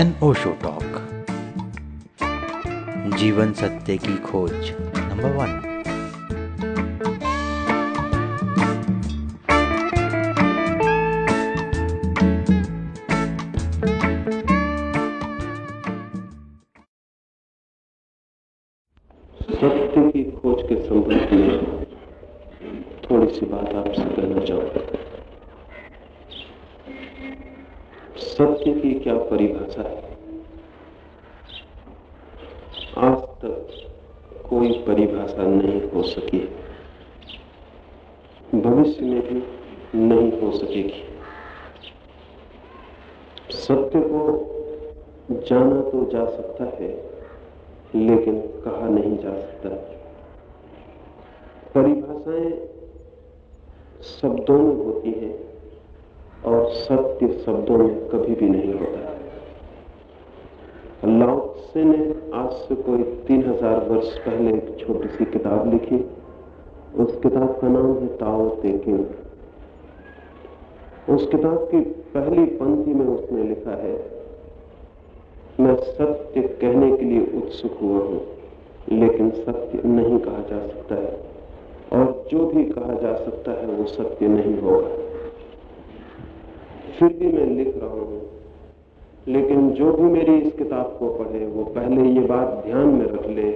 N Osho talk. जीवन सत्य की खोज नंबर वन। उस किताब की पहली पंक्ति में उसने लिखा है, मैं सत्य कहने के लिए उत्सुक हुआ हूँ, लेकिन सत्य नहीं कहा जा सकता है। और जो भी कहा जा सकता है, वो सत्य नहीं होगा। फिर भी मैं लिख रहा हूँ, लेकिन जो भी मेरी इस किताब को पढ़े, वो पहले ये बात ध्यान में रख ले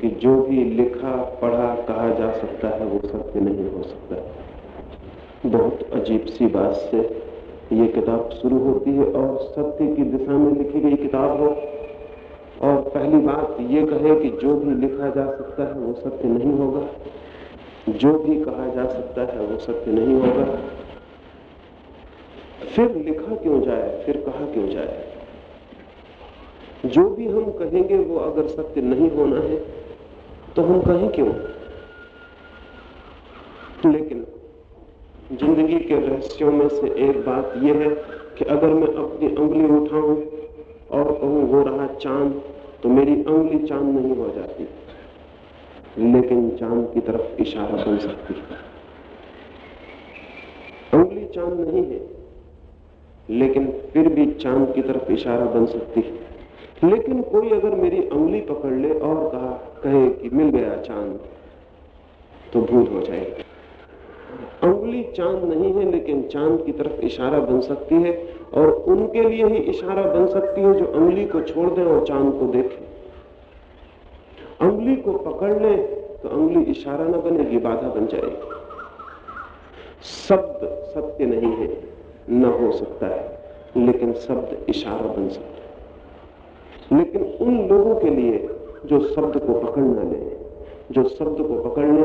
कि जो भी लिखा, पढ़ा, कहा जा सकता है, वो सत्य नहीं हो सकता। बहुत अजीब सी बात से ये किताब शुरू होती है और सत्य की दिशा में लिखी गई किताब हो। और पहली बात ये कहे कि जो भी लिखा जा सकता है वो सत्य नहीं होगा। जो भी कहा जा सकता है वो सत्य नहीं होगा। फिर लिखा क्यों जाए, फिर कहा क्यों जाए? जो भी हम कहेंगे वो अगर सत्य नहीं होना है तो हम कहें क्यों? लेकिन ज़िंदगी के रहस्यों में से एक बात यह है कि अगर मैं अपनी उंगली उठाऊं और कहूँ, हो रहा चाँद तो मेरी उंगली चाँद नहीं हो जाती, लेकिन चाँद की तरफ़ इशारा बन सकती है। उंगली चाँद नहीं है, लेकिन फिर भी चाँद की तरफ़ इशारा बन सकती है। लेकिन कोई अगर मेरी उंगली पकड़ ले और कहा, कहे कि, मिल गया चाँद तो भूल हो जाएगी। उंगली चाँद नहीं है, लेकिन चाँद की तरफ़ इशारा बन सकती है और उनके लिए ही इशारा बन सकती है जो उंगली को छोड़ दें और चाँद को देखें। उंगली को पकड़ ले तो उंगली इशारा न बनेगी बाधा बन जाएगी। शब्द सत्य नहीं है, न हो सकता है, लेकिन शब्द इशारा बन सकता है। लेकिन उन लोगों के लिए जो शब्द को पकड़ ले, जो शब्द को पकड़ ले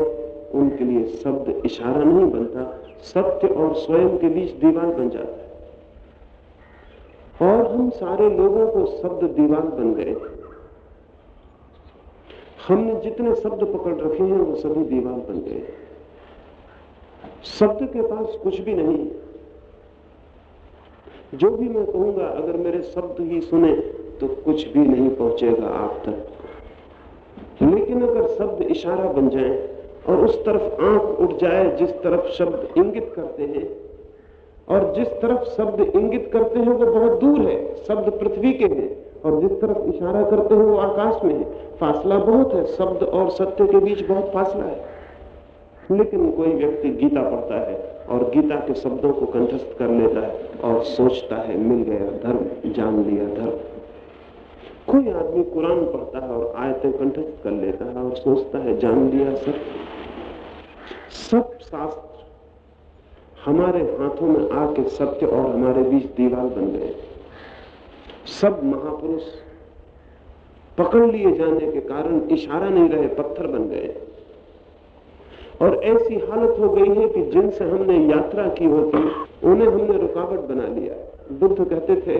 उनके लिए शब्द इशारा नहीं बनता, सत्य और स्वयं के बीच दीवार बन जाता है। और हम सारे लोगों को शब्द दीवार बन गए। हमने जितने शब्द पकड़ रखे हैं, वो सभी दीवार बन गए। शब्द के पास कुछ भी नहीं। जो भी मैं कहूँगा, अगर मेरे शब्द ही सुने तो कुछ भी नहीं पहुंचेगा आप तक। लेकिन अगर शब्द इशारा बन जाए और उस तरफ़ आँख उठ जाए, जिस तरफ़ शब्द इंगित करते हैं। और जिस तरफ़ शब्द इंगित करते हैं, वो बहुत दूर है। शब्द पृथ्वी के हैं। और जिस तरफ़ इशारा करते हैं, वो आकाश में है। फासला बहुत है। शब्द और सत्य के बीच बहुत फासला है। लेकिन कोई व्यक्ति गीता पढ़ता है और गीता के शब्दों को कंठस्थ कर लेता है और सोचता है, मिल गया धर्म, जान लिया धर्म। कोई आदमी कुरान पढ़ता है और आयतें कंठस्थ कर लेता है और सोचता है, जान लिया सब सब शास्त्र हमारे हाथों में आके सत्य और हमारे बीच दीवार बन गए। सब महापुरुष पकड़ लिए जाने के कारण इशारा नहीं रहे, पत्थर बन गए। और ऐसी हालत हो गई है कि जिनसे हमने यात्रा की होती, उन्हें हमने रुकावट बना लिया। बुद्ध कहते थे,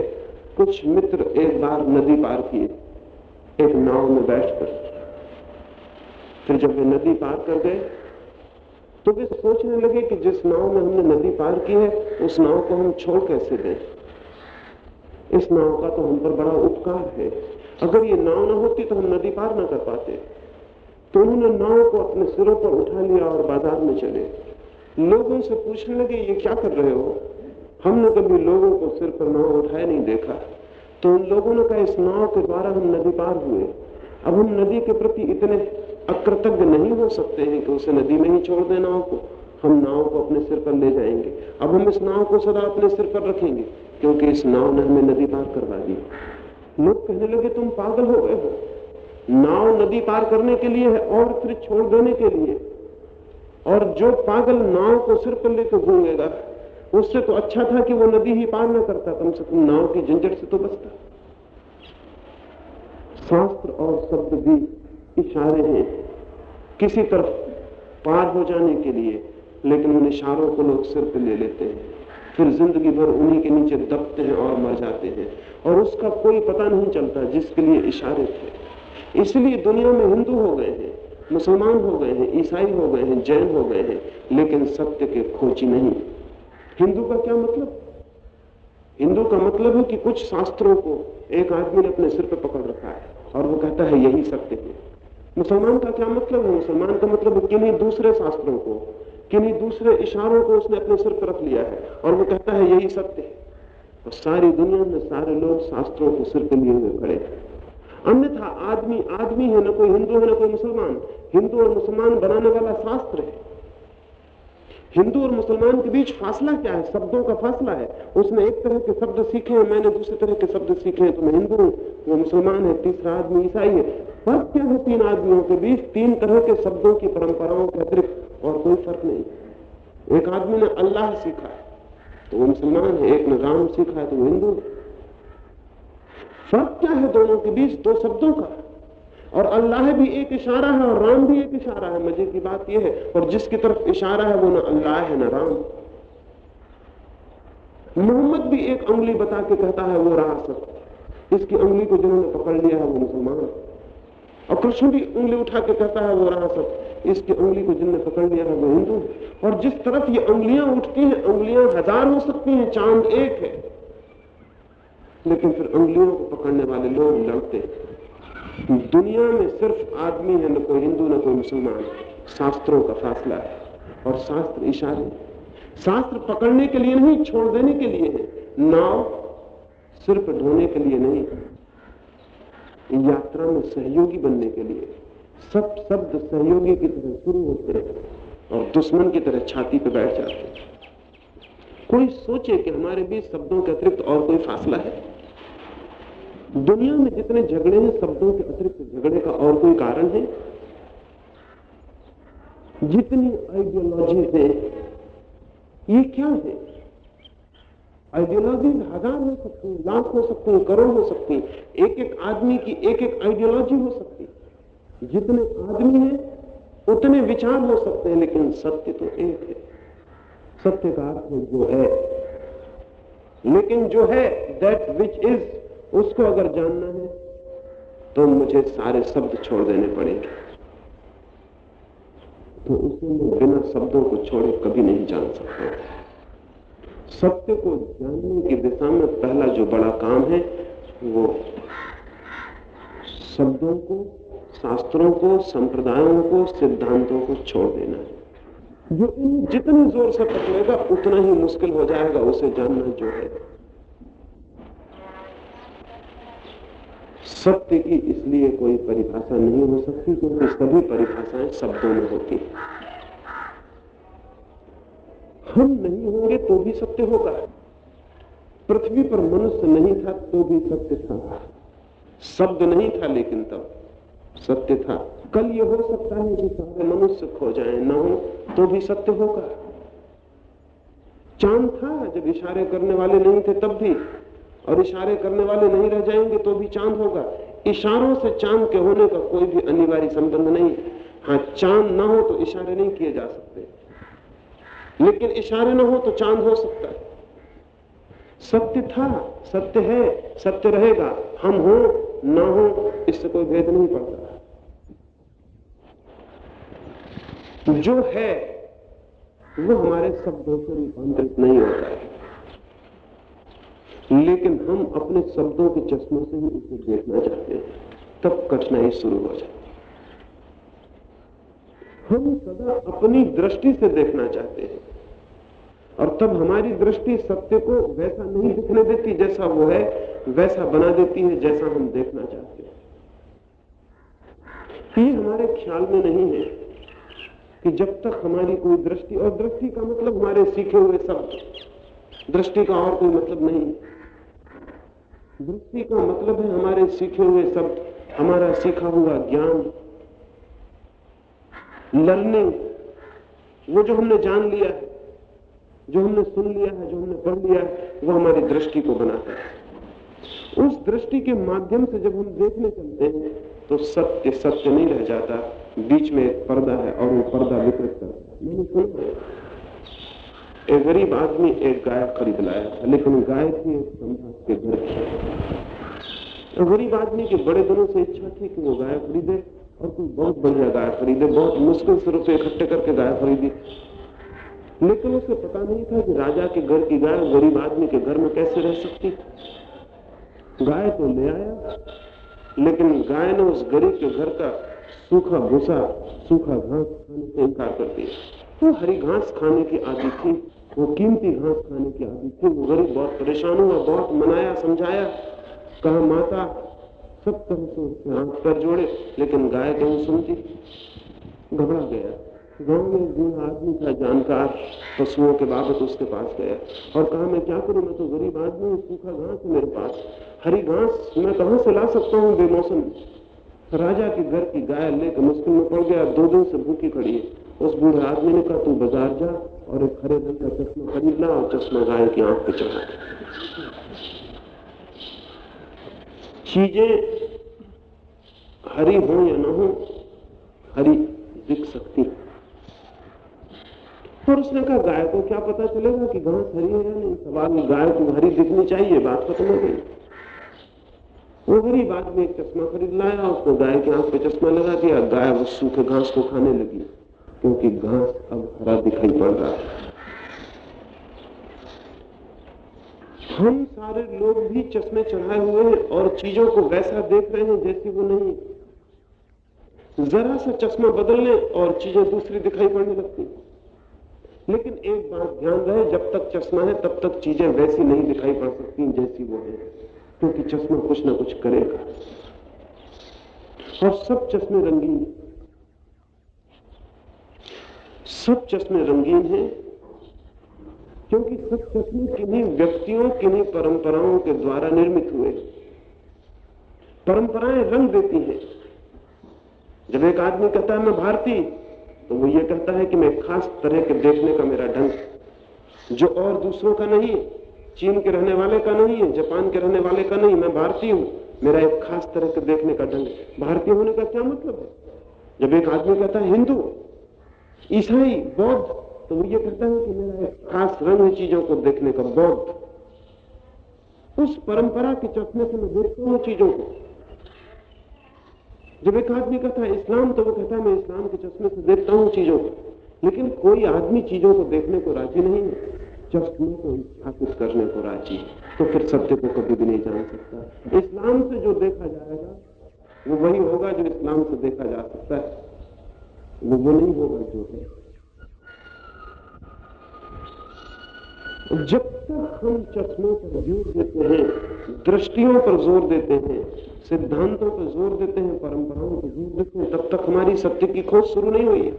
कुछ मित्र एक बार नदी पार किए, एक नाव में बैठकर। फिर जब वे नदी पार कर गए तो वे सोचने लगे कि जिस नाव में हमने नदी पार की है, उस नाव को हम छोड़ कैसे दें? इस नाव का तो हम पर बड़ा उपकार है। अगर ये नाव ना होती तो हम नदी पार ना कर पाते। तो उन्होंने नाव को अपने सिरों पर उठा लिया और बाज़ार में चले। लोगों से पूछने लगे, ये क्या कर रहे हो? हमने कभी लोगों को सिर पर नाव उठाए नहीं देखा। तो उन लोगों ने कहा, इस नाव के द्वारा हम नदी पार हुए। अब हम नदी के प्रति इतने अकृतज्ञ नहीं हो सकते हैं कि उसे नदी में ही छोड़ दें नाव को। हम नाव को अपने सिर पर ले जाएँगे। अब हम इस नाव को सदा अपने सिर पर रखेंगे, क्योंकि इस नाव ने हमें नदी पार करवा दी। लोग कहने लगे, तुम पागल हो गए हो। नाव नदी पार करने के लिए है और फिर छोड़ देने के लिए। और जो पागल नाव को सिर पर लेकर घूमेगा, उससे तो अच्छा था कि वो नदी ही पार ना करता। कम से कम नाव की झंझट से तो बचता। शास्त्र और शब्द भी इशारे हैं। किसी तरफ़ पार हो जाने के लिए, लेकिन उन इशारों को लोग सिर पर ले लेते हैं। फिर ज़िंदगी भर उन्हीं के नीचे दबते हैं और मर जाते हैं। और उसका कोई पता नहीं चलता जिसके लिए इशारे थे। इसलिए दुनिया में हिंदू हो गए हैं, मुसलमान हो गए हैं, ईसाई हो गए हैं, जैन हो गए हैं, लेकिन सत्य के खोजी नहीं। हिंदू का क्या मतलब? हिंदू का मतलब है कि कुछ शास्त्रों को एक आदमी ने अपने सिर पर पकड़ रखा है और वो कहता है, यही सत्य है। मुसलमान का क्या मतलब है? मुसलमान का मतलब किन्हीं दूसरे शास्त्रों को किन्हीं दूसरे इशारों को उसने अपने सिर पर रख लिया है। और वो कहता है, यही सत्य है। और सारी दुनिया में सारे लोग शास्त्रों को सिर पर लिए हुए खड़े अन्यथा आदमी आदमी है, ना कोई हिंदू है, ना कोई मुसलमान। हिंदू और मुसलमान बनाने वाला शास्त्र है। हिंदू और मुसलमान के बीच फासला क्या है? शब्दों का फासला है। उसने एक तरह के शब्द सीखे हैं, मैंने दूसरे तरह के शब्द सीखे हैं तो मैं हिंदू हूँ वो मुसलमान है, तीसरा आदमी ईसाई है। फ़र्क क्या है तीन आदमियों के बीच तीन तरह के शब्दों की परंपराओं के अतिरिक्त और कोई फ़र्क नहीं। एक आदमी ने अल्लाह सीखा है तो वो मुसलमान है, एक ने राम सीखा है तो हिंदू फ़र्क क्या है दोनों के बीच? दो शब्दों का। और अल्लाह भी एक इशारा है और राम भी एक इशारा है। मज़े की बात यह है, और जिसकी तरफ़ इशारा है, वो ना अल्लाह है, ना राम। मोहम्मद भी एक उंगली बता के कहता है, वो रहा सब इसकी उंगली को जिन्होंने पकड़ लिया है, वो मुसलमान। और कृष्ण भी उंगली उठा के कहता है, वो रहा सब, इसकी उंगली को जिनने पकड़ लिया है वो हिंदू और जिस तरफ़ ये उंगलियाँ उठती हैं, उंगलियाँ हज़ार हो सकती हैं, चाँद एक है। लेकिन फिर उंगलियों को पकड़ने वाले लोग लड़ते दुनिया में सिर्फ़ आदमी है, न कोई हिंदू, न कोई मुसलमान। शास्त्रों का फासला है। और शास्त्र इशारे शास्त्र पकड़ने के लिए नहीं, छोड़ देने के लिए है। नाव सिर्फ़ ढोने के लिए नहीं। यात्रा में सहयोगी बनने के लिए सब शब्द सहयोगी की तरह शुरू होते हैं और दुश्मन की तरह छाती पर बैठ जाते हैं। कोई सोचे कि हमारे बीच शब्दों के अतिरिक्त और कोई फासला है? दुनिया में जितने झगड़े हैं, शब्दों के अतिरिक्त झगड़े का और कोई कारण है? जितनी आइडियोलॉजी है, ये क्या है? आइडियोलॉजी हज़ार हो सकती है, लाख हो सकती है, करोड़ हो सकती है एक एक आदमी की एक एक आइडियोलॉजी हो सकती है। जितने आदमी हैं, उतने विचार हो सकते हैं, लेकिन सत्य तो एक है। सत्य का अर्थ है जो है, लेकिन जो है दैट विच इज़ उसको अगर जानना है तो मुझे सारे शब्द छोड़ देने पड़ेंगे। तो उसे मैं बिना शब्दों को छोड़े कभी नहीं जान सकता। सत्य को जानने की दिशा में पहला जो बड़ा काम है, वो शब्दों को, शास्त्रों को, संप्रदायों को, सिद्धांतों को छोड़ देना है। जो जितने ज़ोर से पकड़ेगा, उतना ही मुश्किल हो जाएगा, उसे जानना जो है। सत्य की इसलिए कोई परिभाषा नहीं हो सकती, क्योंकि सभी परिभाषाएँ शब्दों में होती हैं। हम नहीं होंगे तो भी सत्य होगा। पृथ्वी पर मनुष्य नहीं था तो भी सत्य था। शब्द नहीं था लेकिन तब सत्य था। कल ये हो सकता है कि सारे मनुष्य खो जाए, ना हो तो भी सत्य होगा। चाँद था, जब इशारे करने वाले नहीं थे तब भी, और इशारे करने वाले नहीं रह जाएँगे तो भी चाँद होगा। इशारों से चाँद के होने का कोई भी अनिवार्य संबंध नहीं। है, चाँद ना हो तो इशारे नहीं किए जा सकते। लेकिन इशारे ना हो तो चाँद हो सकता है। सत्य था, सत्य है, सत्य रहेगा। हम हो, ना हो, इससे कोई भेद नहीं पड़ता। जो है, वो हमारे शब्दों से रूपांतरित नहीं होता है। लेकिन हम अपने शब्दों के चश्मों से ही उसे देखना चाहते हैं। तब कठिनाई शुरू हो जाती हम सदा अपनी दृष्टि से देखना चाहते हैं। और तब हमारी दृष्टि सत्य को वैसा नहीं दिखने देती, जैसा वो है, वैसा बना देती है, जैसा हम देखना चाहते हैं। ये हमारे ख्याल में नहीं है कि जब तक हमारी कोई दृष्टि, और दृष्टि का मतलब हमारे सीखे हुए शब्द, दृष्टि का और कोई मतलब नहीं दृष्टि का मतलब है हमारे सीखे हुए शब्द, हमारा सीखा हुआ ज्ञान लर्निंग वो जो हमने जान लिया है, जो हमने सुन लिया है, जो हमने पढ़ लिया है, वो हमारी दृष्टि को बनाता है। उस दृष्टि के माध्यम से जब हम देखने चलते हैं तो सत्य सत्य नहीं रह जाता। बीच में एक पर्दा है और वो पर्दा विकृत करता मैंने सुना एक गरीब आदमी एक गाय खरीद लाया था, लेकिन गाय थी एक सम्राट के घर की। गरीब आदमी के बड़े दिनों से इच्छा थी कि वो गाय खरीदे। और कोई बहुत बढ़िया गाय खरीदे, बहुत मुश्किल से रुपये इकट्ठे करके गाय खरीदी। लेकिन उसे पता नहीं था कि राजा के घर की गाय गरीब आदमी के घर में कैसे रह सकती। गाय तो ले आया, लेकिन गाय ने उस गरीब के घर का सूखा भूसा, सूखा घास खाने से इनकार कर दिया। वो हरी घास खाने की आदि थी, वो कीमती घास खाने की आदि थी। वो गरीब बहुत परेशान हुआ, बहुत मनाया, समझाया। कहा, माता सब तरह से उसके हाथ कर जोड़े, लेकिन गाय कहीं सुनती। घबरा गया। गाँव में बूढ़ा आदमी था, जानकार, पशुओं के बाबत उसके पास गया। और कहा, मैं क्या करूँ? मैं तो गरीब आदमी हूँ, सूखा घास है मेरे पास। हरी घास मैं कहाँ से ला सकता हूँ बेमौसम? राजा के घर की गाय लेकर मुश्किल में पड़ गया। दो दिन से भूखी खड़ी है। उस बूढ़े आदमी ने कहा, तू बाज़ार जा और एक हरे रंग का चश्मा खरीद ला और चश्मा गाय की आँख पे चढ़ा चीज़ें हरी हो या ना हो, हरी दिख सकती और उसने कहा गाय को क्या पता चलेगा कि घास हरी है या नहीं? सवाल गाय को हरी दिखनी चाहिए, बात खत्म हो गई। वो हरी गरीब आदमी एक चश्मा खरीद लाया, उसने गाय की आँख पे चश्मा लगा दिया, गाय वो सूखे घास को खाने लगी, क्योंकि घास अब हरा दिखाई पड़ रहा है। हम सारे लोग भी चश्मे चढ़ाए हुए हैं और चीज़ों को वैसा देख रहे हैं जैसी वो नहीं जरा सा चश्मा बदल ले और चीज़ें दूसरी दिखाई पड़ने लगती लेकिन एक बात ध्यान रहे, जब तक चश्मा है, तब तक चीज़ें वैसी नहीं दिखाई पड़ सकती जैसी वो है, क्योंकि चश्मा कुछ ना कुछ करेगा। और सब चश्मे रंगीन सब चश्मे रंगीन हैं क्योंकि चश्मे किन्हीं व्यक्तियों किन्हीं परंपराओं के द्वारा निर्मित हुए। परंपराएँ रंग देती हैं। जब एक आदमी कहता है, मैं भारतीय तो वो ये कहता है कि मैं खास तरह के देखने का मेरा ढंग जो और दूसरों का नहीं है, चीन के रहने वाले का नहीं है, जापान के रहने वाले का नहीं, मैं भारतीय हूँ। मेरा एक खास तरह के देखने का ढंग भारतीय होने का क्या मतलब है? जब एक आदमी कहता है, हिंदू, ईसाई, बौद्ध तो ये कहता है कि मेरा एक खास रंग है चीज़ों को देखने का बौद्ध उस परंपरा के चश्मे से मैं देखता हूँ चीज़ों को। जब एक आदमी कहता है इस्लाम तो वो कहता है, मैं इस्लाम के चश्मे से देखता हूँ चीज़ों को। लेकिन कोई आदमी चीज़ों को देखने को राज़ी नहीं है। चश्मे को स्थापित करने को राज़ी तो फिर सत्य को कभी भी नहीं जान सकता। इस्लाम से जो देखा जाएगा, वो वही होगा जो इस्लाम से देखा जा सकता है। वो वो नहीं होगा जो है। जब तक हम चश्मों पर ज़ोर देते हैं, दृष्टियों पर ज़ोर देते हैं, सिद्धांतों पर ज़ोर देते हैं, परंपराओं पर ज़ोर देते हैं, तब तक हमारी सत्य की खोज शुरू नहीं हुई है।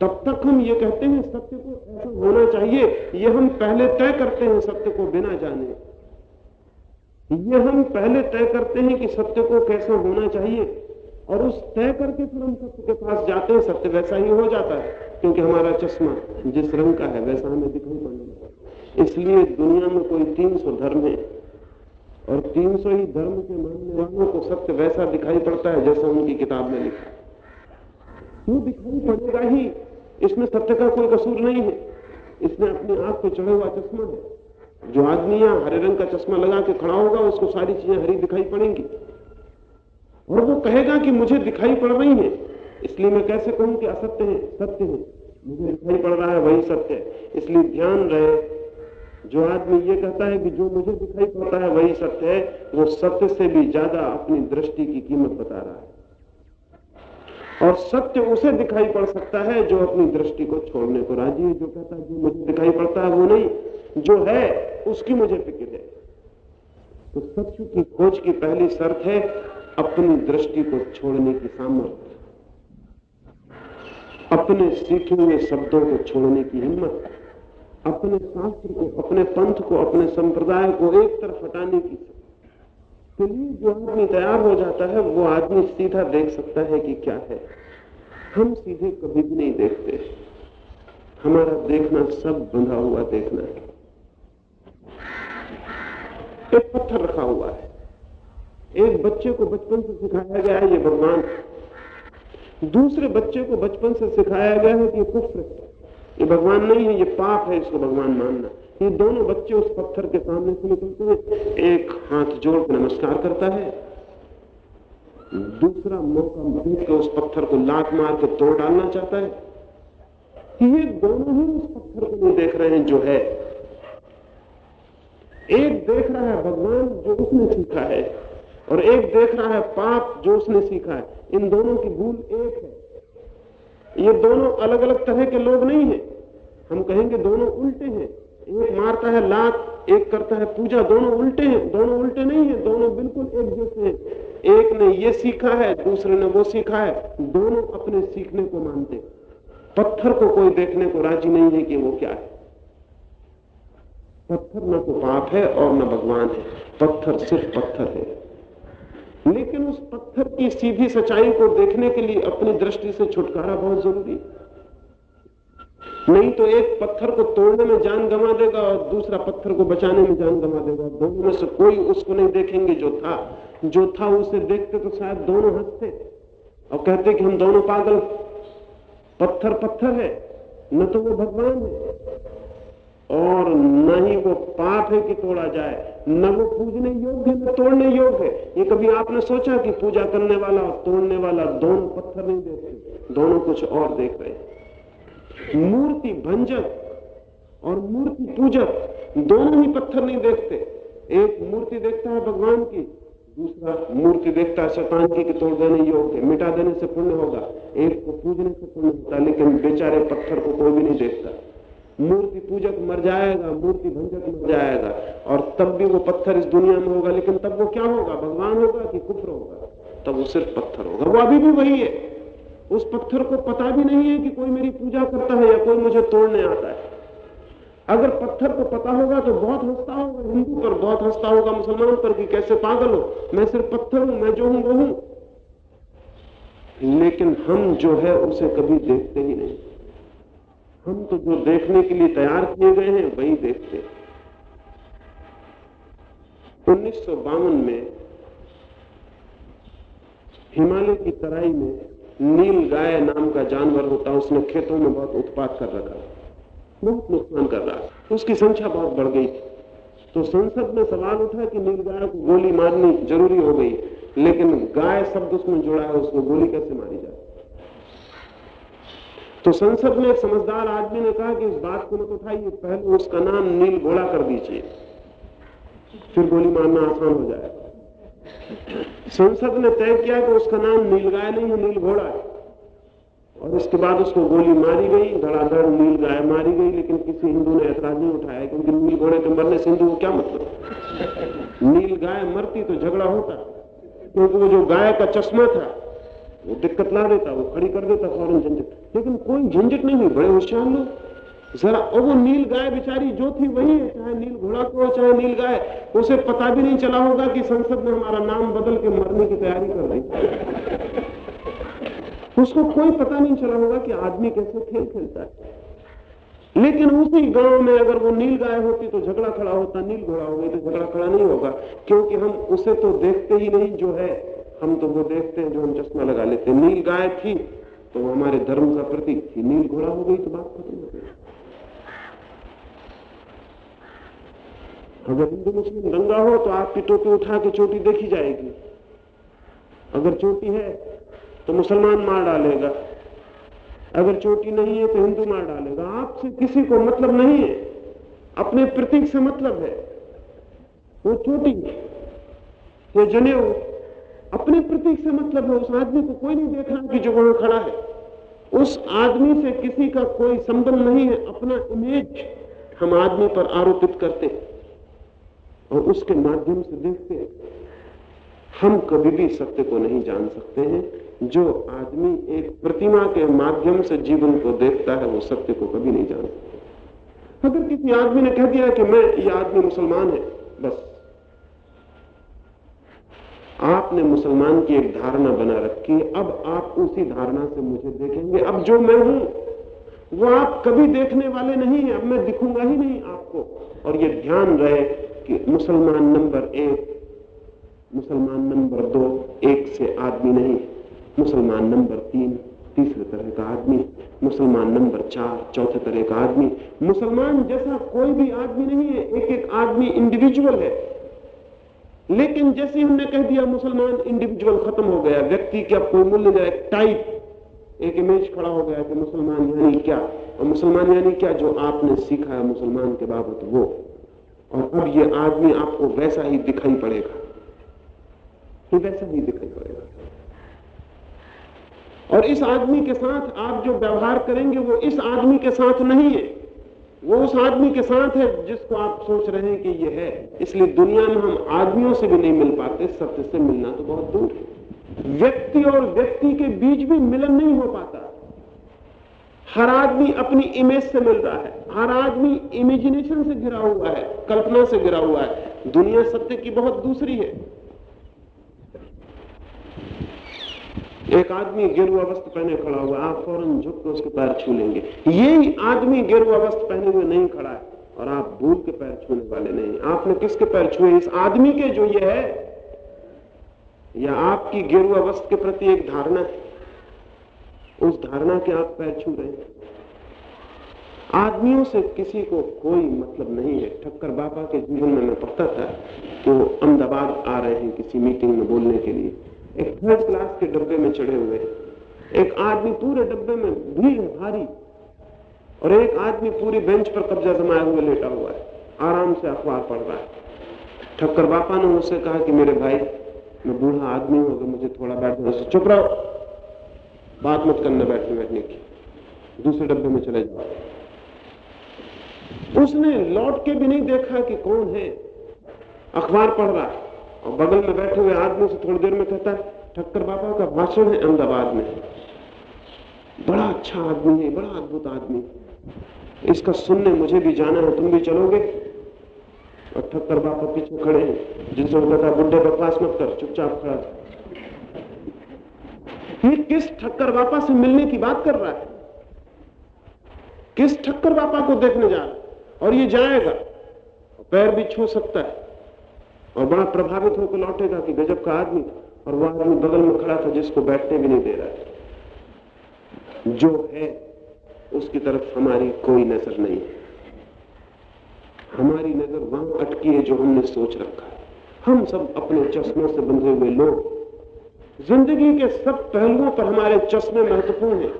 तब तक हम ये कहते हैं, सत्य को ऐसा होना चाहिए, ये हम पहले तय करते हैं सत्य को बिना जाने। ये हम पहले तय करते हैं कि सत्य को कैसा होना चाहिए। और उस तय करके फिर हम सत्य के पास जाते हैं सत्य वैसा ही हो जाता है, क्योंकि हमारा चश्मा जिस रंग का है, वैसा हमें दिखाई पड़ने इसलिए दुनिया में कोई तीन सौ धर्म है, और तीन सौ ही धर्म के मानने वालों को सत्य वैसा दिखाई पड़ता है, जैसा उनकी किताब में लिखा वो दिखाई पड़ेगा ही, इसमें सत्य का कोई कसूर नहीं है। इसमें अपनी आँख को चढ़ा हुआ चश्मा है। जो आदमी यहाँ हरे रंग का चश्मा लगा के खड़ा होगा, उसको सारी चीज़ें हरी दिखाई पड़ेंगी। वो कहेगा कि मुझे दिखाई पड़ रही है। इसलिए मैं कैसे कहूँ कि असत्य है? सत्य है। मुझे दिखाई पड़ रहा है, वही सत्य है। इसलिए ध्यान रहे। जो आदमी ये कहता है कि जो मुझे दिखाई पड़ता है, वही सत्य है, वो सत्य से भी ज़्यादा अपनी दृष्टि की कीमत बता रहा है। और सत्य उसे दिखाई पड़ सकता है जो अपनी दृष्टि को छोड़ने को राज़ी है। जो कहता है, जो मुझे दिखाई पड़ता है, वो नहीं। जो है, उसकी मुझे फ़िक्र है। तो सत्य की खोज की पहली शर्त है अपनी दृष्टि को छोड़ने की सामर्थ्य अपने सीखे हुए शब्दों को छोड़ने की हिम्मत। अपने शास्त्र को, अपने पंथ को, अपने संप्रदाय को एक तरफ़ हटाने की के लिए जो आदमी तैयार हो जाता है, वो आदमी सीधा देख सकता है कि क्या है। हम सीधे कभी भी नहीं देखते। हमारा देखना सब बंधा हुआ देखना है। एक पत्थर रखा हुआ है। एक बच्चे को बचपन से सिखाया गया है, ये भगवान। दूसरे बच्चे को बचपन से सिखाया गया है कि ये कुफ्र ये भगवान नहीं है, ये पाप है, इसको भगवान मानना। ये दोनों बच्चे उस पत्थर के सामने से निकलते हैं, एक हाथ जोड़ कर नमस्कार करता है, दूसरा मौका देख के उस पत्थर को लात मार के तोड़ डालना चाहता है। ये दोनों ही उस पत्थर को नहीं देख रहे हैं, जो है। एक देख रहा है भगवान, जो उसने सीखा है। और एक देख रहा है पाप जो उसने सीखा है। इन दोनों की भूल एक है। ये दोनों अलग अलग तरह के लोग नहीं हैं। हम कहेंगे दोनों उल्टे हैं। एक मारता है लात, एक करता है पूजा। दोनों उल्टे हैं, दोनों उल्टे नहीं है, दोनों बिल्कुल एक जैसे हैं। एक ने ये सीखा है, दूसरे ने वो सीखा है। दोनों अपने सीखने को मानते पत्थर को कोई देखने को राज़ी नहीं है कि वो क्या है। पत्थर न तो पाप है और न भगवान है। पत्थर सिर्फ़ पत्थर है। लेकिन उस पत्थर की सीधी सच्चाई को देखने के लिए अपनी दृष्टि से छुटकारा बहुत ज़रूरी नहीं तो एक पत्थर को तोड़ने में जान गंवा देगा और दूसरा पत्थर को बचाने में जान गंवा देगा। दोनों में से कोई उसको नहीं देखेंगे जो था। जो था उसे देखते तो शायद दोनों हँसते। और कहते कि हम दोनों पागल। पत्थर पत्थर है, न तो वो भगवान है। और न ही वो पाप है कि तोड़ा जाए। न वो पूजने योग्य, न तोड़ने योग्य। है ये कभी आपने सोचा कि पूजा करने वाला और तोड़ने वाला दोनों पत्थर नहीं देखते दोनों कुछ और देख रहे मूर्ति भंजक और मूर्ति पूजक दोनों ही पत्थर नहीं देखते। एक मूर्ति देखता है भगवान की, दूसरा मूर्ति देखता है शैतान की कि तोड़ देने योग्य, मिटा देने से पुण्य होगा। एक को पूजने से पुण्य होता लेकिन बेचारे पत्थर को कोई भी नहीं देखता। मूर्ति पूजक मर जाएगा, मूर्ति भंजक मर जाएगा, और तब भी वो पत्थर इस दुनिया में होगा, लेकिन तब वो क्या होगा? भगवान होगा कि कुफर होगा? तब वो सिर्फ़ पत्थर होगा। वो अभी भी वही है। उस पत्थर को पता भी नहीं है कि कोई मेरी पूजा करता है या कोई मुझे तोड़ने आता है। अगर पत्थर को पता होगा तो बहुत हंसता होगा, हिंदू पर बहुत हंसता होगा, मुसलमान पर कि कैसे पागल हो? मैं सिर्फ़ पत्थर हूँ, मैं जो हूँ, वो हूँ। लेकिन हम जो है, उसे कभी देखते ही नहीं। हम तो जो देखने के लिए तैयार किए गए हैं, वही देखते हैं। उन्नीस सौ बावन में हिमालय की तराई में नील गाय नाम का जानवर होता है उसने खेतों में बहुत उत्पाद कर रखा। बहुत नुकसान कर रहा उसकी संख्या बहुत बढ़ गई थी। तो संसद में सवाल उठा कि नील गाय को गोली मारनी ज़रूरी हो गई, लेकिन गाय शब्द उसमें जुड़ा है, उसको गोली कैसे मारी जाए तो संसद में एक समझदार आदमी ने कहा कि इस बात को मत उठाइए। पहले उसका नाम नील घोड़ा कर दीजिए। फिर गोली मारना आसान हो जाएगा। संसद ने तय किया कि उसका नाम नीलगाय नहीं है, नील घोड़ा है। और इसके बाद उसको गोली मारी गई, धड़ाधड़ नील गाय मारी गई, लेकिन किसी हिंदू ने ऐतराज नहीं उठाया क्योंकि नील घोड़े के मरने से हिंदू को क्या मतलब? नील गाय मरती तो झगड़ा होता, क्योंकि वो जो गाय का चश्मा था वो दिक्कत ला देता, वो खड़ी कर देता फ़ौरन झंझट। लेकिन कोई झंझट नहीं हुई बड़े होशियार लोग। जरा, और वो नील गाय बेचारी जो थी, वही है, चाहे नील घोड़ा को चाहे नील गाय, उसे पता भी नहीं चला होगा कि संसद में हमारा नाम बदल के मरने की तैयारी कर रही उसको कोई पता नहीं चला होगा कि आदमी कैसे खेल खेलता है। लेकिन उसी गाँव में अगर वो नील गाय होती तो झगड़ा खड़ा होता, नील घोड़ा हो गई तो झगड़ा खड़ा नहीं होगा, क्योंकि हम उसे तो देखते ही नहीं, जो है हम तो वो देखते हैं जो हम चश्मा लगा लेते हैं। नील गाय थी तो हमारे धर्म का प्रतीक थी। नील घोड़ा हो गई तो बात खत्म हो गई। अगर हिंदू मुस्लिम दंगा हो तो आपकी टोपी उठा के चोटी देखी जाएगी। अगर चोटी है तो मुसलमान मार डालेगा। अगर चोटी नहीं है तो हिंदू मार डालेगा। आपसे किसी को मतलब नहीं है। अपने प्रतीक से मतलब है। वो चोटी ये जनेऊ अपने प्रतीक से मतलब है, उस आदमी को कोई नहीं देख रहा कि जो वहाँ खड़ा है। उस आदमी से किसी का कोई संबंध नहीं है, अपना इमेज हम आदमी पर आरोपित करते और उसके माध्यम से देखते हैं, हम कभी भी सत्य को नहीं जान सकते हैं। जो आदमी एक प्रतिमा के माध्यम से जीवन को देखता है, वो सत्य को कभी नहीं जान सकता। अगर किसी आदमी ने कह दिया कि मैं, ये आदमी मुसलमान है, बस। आपने मुसलमान की एक धारणा बना रखी है, अब आप उसी धारणा से मुझे देखेंगे। अब जो मैं हूँ, वो आप कभी देखने वाले नहीं है, अब मैं दिखूँगा ही नहीं आपको। और ये ध्यान रहे कि मुसलमान नंबर एक, मुसलमान नंबर दो, एक से आदमी नहीं, मुसलमान नंबर तीन, तीसरे तरह का आदमी, मुसलमान नंबर चार, चौथे तरह का आदमी। मुसलमान जैसा कोई भी आदमी नहीं है एक एक आदमी इंडिविजुअल है। लेकिन जैसे हमने कह दिया मुसलमान इंडिविजुअल खत्म हो गया, व्यक्ति का कोई मूल्य नहीं, एक टाइप एक इमेज खड़ा हो गया कि मुसलमान यानी क्या? और मुसलमान यानी क्या जो आपने सीखा है मुसलमान के बाबत वो? और अब ये आदमी आपको वैसा ही दिखाई पड़ेगा। ये वैसा ही दिखाई पड़ेगा। और इस आदमी के साथ आप जो व्यवहार करेंगे, वो इस आदमी के साथ नहीं है। वो उस आदमी के साथ है जिसको आप सोच रहे हैं कि ये है। इसलिए दुनिया में हम आदमियों से भी नहीं मिल पाते सत्य से मिलना तो बहुत दूर है। व्यक्ति और व्यक्ति के बीच भी मिलन नहीं हो पाता। हर आदमी अपनी इमेज से मिल रहा है। हर आदमी इमेजिनेशन से घिरा हुआ है, कल्पना से घिरा हुआ है। दुनिया सत्य की बहुत दूसरी है। एक आदमी गेरुआ वस्त्र पहने खड़ा हुआ आप फ़ौरन झुक के उसके पैर छू लेंगे। यही आदमी गेरुआ वस्त्र पहने हुए नहीं खड़ा है, और आप भूल के पैर छूने वाले नहीं। आपने किसके पैर छुए? इस आदमी के जो ये है, या आपकी गेरुआ वस्त्र के प्रति एक धारणा है? उस धारणा के आप पैर छू रहे हैं। आदमियों से किसी को कोई मतलब नहीं है। ठक्कर बाबा के जीवन में मैं पढ़ता था कि वो अहमदाबाद आ रहे हैं किसी मीटिंग में बोलने के लिए। एक थर्ड क्लास के डब्बे में चढ़े हुए। एक आदमी पूरे डब्बे में भीड़, भारी। और एक आदमी पूरी बेंच पर कब्जा जमाए हुए लेटा हुआ है। आराम से अखबार पढ़ रहा है। ठक्कर बापा ने उससे कहा कि मेरे भाई, मैं बूढ़ा आदमी हूँ मुझे थोड़ा बैठने से चुप रहो। बात मत करना बैठने बैठने की। दूसरे डब्बे में चले जाओ। उसने लौट के भी नहीं देखा कि कौन है। अखबार पढ़ रहा है। और बगल में बैठे हुए आदमी से थोड़ी देर में कहता है, ठक्कर बाबा का भाषण है अहमदाबाद में। बड़ा अच्छा आदमी है, बड़ा अद्भुत आदमी इसका सुनने मुझे भी जाना है, तुम भी चलोगे? और ठक्कर बाबा पीछे खड़े हैं, जिनसे वो कहता बुढ़े बकवास मत कर, चुपचाप खड़ा ये किस ठक्कर बापा से मिलने की बात कर रहा है? किस ठक्कर बापा को देखने जा रहा और ये जाएगा पैर भी छू सकता है। और बड़ा प्रभावित होकर लौटेगा कि गजब का आदमी और वह आदमी बगल में खड़ा था जिसको बैठने भी नहीं दे रहा है। जो है, उसकी तरफ़ हमारी कोई नज़र नहीं है। हमारी नज़र वहाँ अटकी है जो हमने सोच रखा है। हम सब अपने चश्मों से बंधे हुए लोग ज़िंदगी के सब पहलुओं पर हमारे चश्मे महत्वपूर्ण हैं।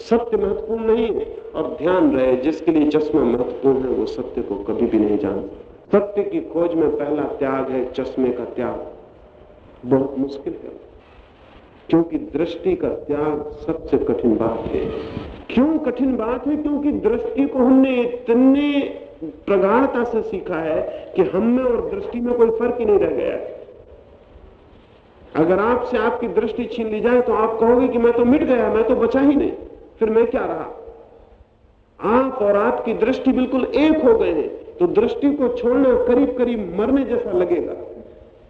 सत्य महत्वपूर्ण नहीं है। और ध्यान रहे, जिसके लिए चश्मा महत्वपूर्ण है, वो सत्य को कभी भी नहीं जानता। सत्य की खोज में पहला त्याग है चश्मे का त्याग। बहुत मुश्किल है, क्योंकि दृष्टि का त्याग सबसे कठिन बात है। क्यों कठिन बात है? क्योंकि दृष्टि को हमने इतने प्रगाढ़ता से सीखा है कि हम में और दृष्टि में कोई फ़र्क ही नहीं रह गया। अगर आपसे आपकी दृष्टि छीन ली जाए तो आप कहोगे कि मैं तो मिट गया, मैं तो बचा ही नहीं, फिर मैं क्या रहा? आप और आपकी दृष्टि बिल्कुल एक हो गए हैं। तो दृष्टि को छोड़ना करीब करीब मरने जैसा लगेगा।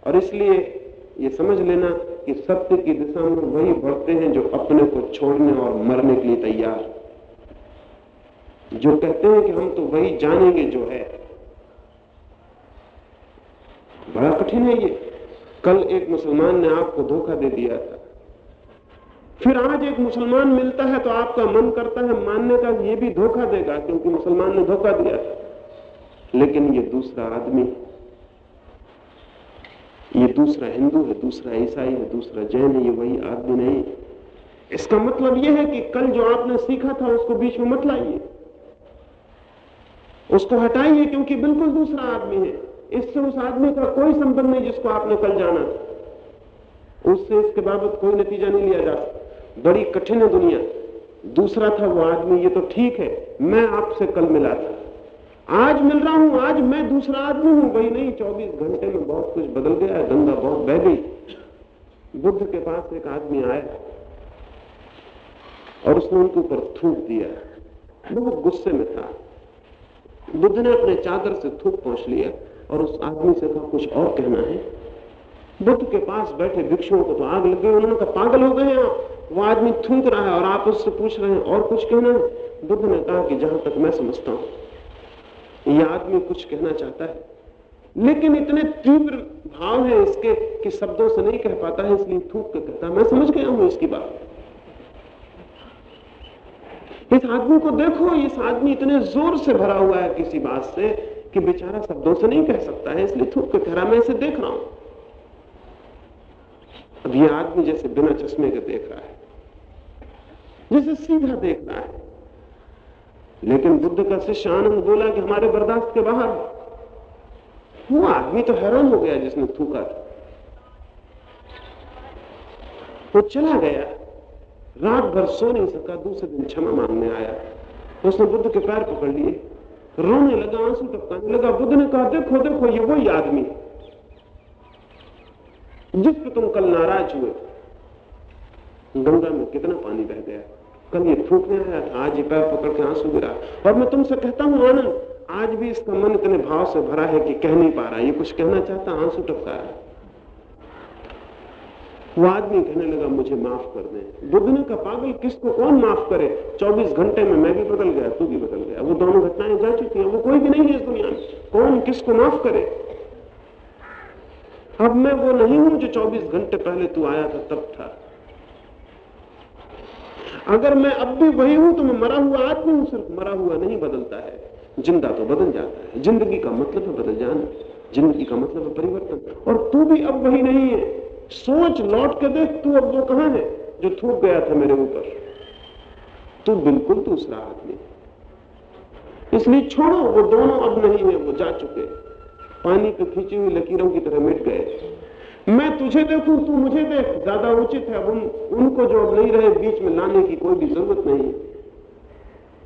और इसलिए ये समझ लेना कि सत्य की दिशा में वही बढ़ते हैं जो अपने को छोड़ने और मरने के लिए तैयार जो कहते हैं कि हम तो वही जानेंगे जो है। बड़ा कठिन है ये। कल एक मुसलमान ने आपको धोखा दे दिया था। फिर आज एक मुसलमान मिलता है तो आपका मन करता है मानने का ये भी धोखा देगा, क्योंकि मुसलमान ने धोखा दिया था। लेकिन ये दूसरा आदमी, ये दूसरा हिंदू है, दूसरा ईसाई है, दूसरा जैन है, ये वही आदमी नहीं। इसका मतलब यह है कि कल जो आपने सीखा था, उसको बीच में मत लाइए। उसको हटाइए, क्योंकि बिल्कुल दूसरा आदमी है। इससे उस आदमी का कोई संबंध नहीं जिसको आपने कल जाना था। उससे इसके बाबत कोई नतीजा नहीं लिया जा सकता। बड़ी कठिन है दुनिया। दूसरा था वो आदमी, ये तो ठीक है, मैं आपसे कल मिला था। आज मिल रहा हूँ, आज मैं दूसरा आदमी हूँ। वही नहीं 24 घंटे में बहुत कुछ बदल गया है गंगा बहुत बह गई। बुद्ध के पास एक आदमी आया और उसने उनके ऊपर थूक दिया। बहुत गुस्से में था। बुद्ध ने अपने चादर से थूक पहुँच लिया और उस आदमी से कहा, कुछ और कहना है? बुद्ध के पास बैठे भिक्षुओं को तो आग लग गई। उन्होंने कहा, पागल हो गए आप। वो आदमी थूक रहा है और आप उससे पूछ रहे हैं, और कुछ कहना है? बुद्ध ने कहा कि, जहाँ तक मैं समझता हूँ यह आदमी कुछ कहना चाहता है। लेकिन इतने तीव्र भाव है इसके कि शब्दों से नहीं कह पाता है, इसलिए थूक के कहता मैं समझ गया हूँ इसकी बात। इस आदमी को देखो, इस आदमी इतने ज़ोर से भरा हुआ है किसी बात से कि बेचारा शब्दों से नहीं कह सकता है, इसलिए थूक के कह रहा मैं इसे देख रहा हूँ। अब यह आदमी जैसे बिना चश्मे के देख रहा है, जैसे सीधा देख रहा है। लेकिन बुद्ध का शिष्य आनंद बोला कि हमारे बर्दाश्त के बाहर वो आदमी तो हैरान हो गया जिसने थूका था। वो चला गया। रात भर सो नहीं सका दूसरे दिन क्षमा मांगने आया। उसने बुद्ध के पैर पकड़ लिए। रोने लगा, आँसू टपकाने लगा। बुद्ध ने कहा, देखो देखो, ये वही आदमी जिस पे तुम कल नाराज़ हुए। गंगा में कितना पानी बह गया। कल ये थूकने आया था आज ये पैर पकड़ के आँसू गिरा। और मैं तुमसे कहता हूँ, आनंद, आज भी इसका मन इतने भाव से भरा है कि कह नहीं पा रहा। ये कुछ कहना चाहता, आँसू टपका रहा वो आदमी कहने लगा, मुझे माफ़ कर दे। बुद्ध ने कहा पागल किसको, कौन माफ़ करे? 24 घंटे में मैं भी बदल गया, तू भी बदल गया। वो दोनों घटनाएँ जा चुकी हैं, वो कोई भी नहीं है इस दुनिया में। कौन किसको माफ़ करे? अब मैं वो नहीं हूँ जो 24 घंटे पहले तू आया था, तब था। अगर मैं अब भी वही हूँ तो मैं मरा हुआ आदमी हूँ, सिर्फ़ मरा हुआ नहीं, बदलता है। ज़िंदा तो बदल जाता है। ज़िंदगी का मतलब है बदल जाना। ज़िंदगी का मतलब है परिवर्तन। और तू भी अब वही नहीं है। सोच, लौट के देख, तू अब वो कहाँ है जो थूक गया था मेरे ऊपर। तू बिल्कुल दूसरा आदमी इसलिए छोड़ो, वो दोनों अब नहीं है, वो जा चुके पानी पे खींची हुई लकीरों की तरह मिट गए। मैं तुझे देखूँ, तू मुझे देख। ज़्यादा उचित है, उन, उनको जो नहीं रहे, बीच में लाने की कोई भी ज़रूरत नहीं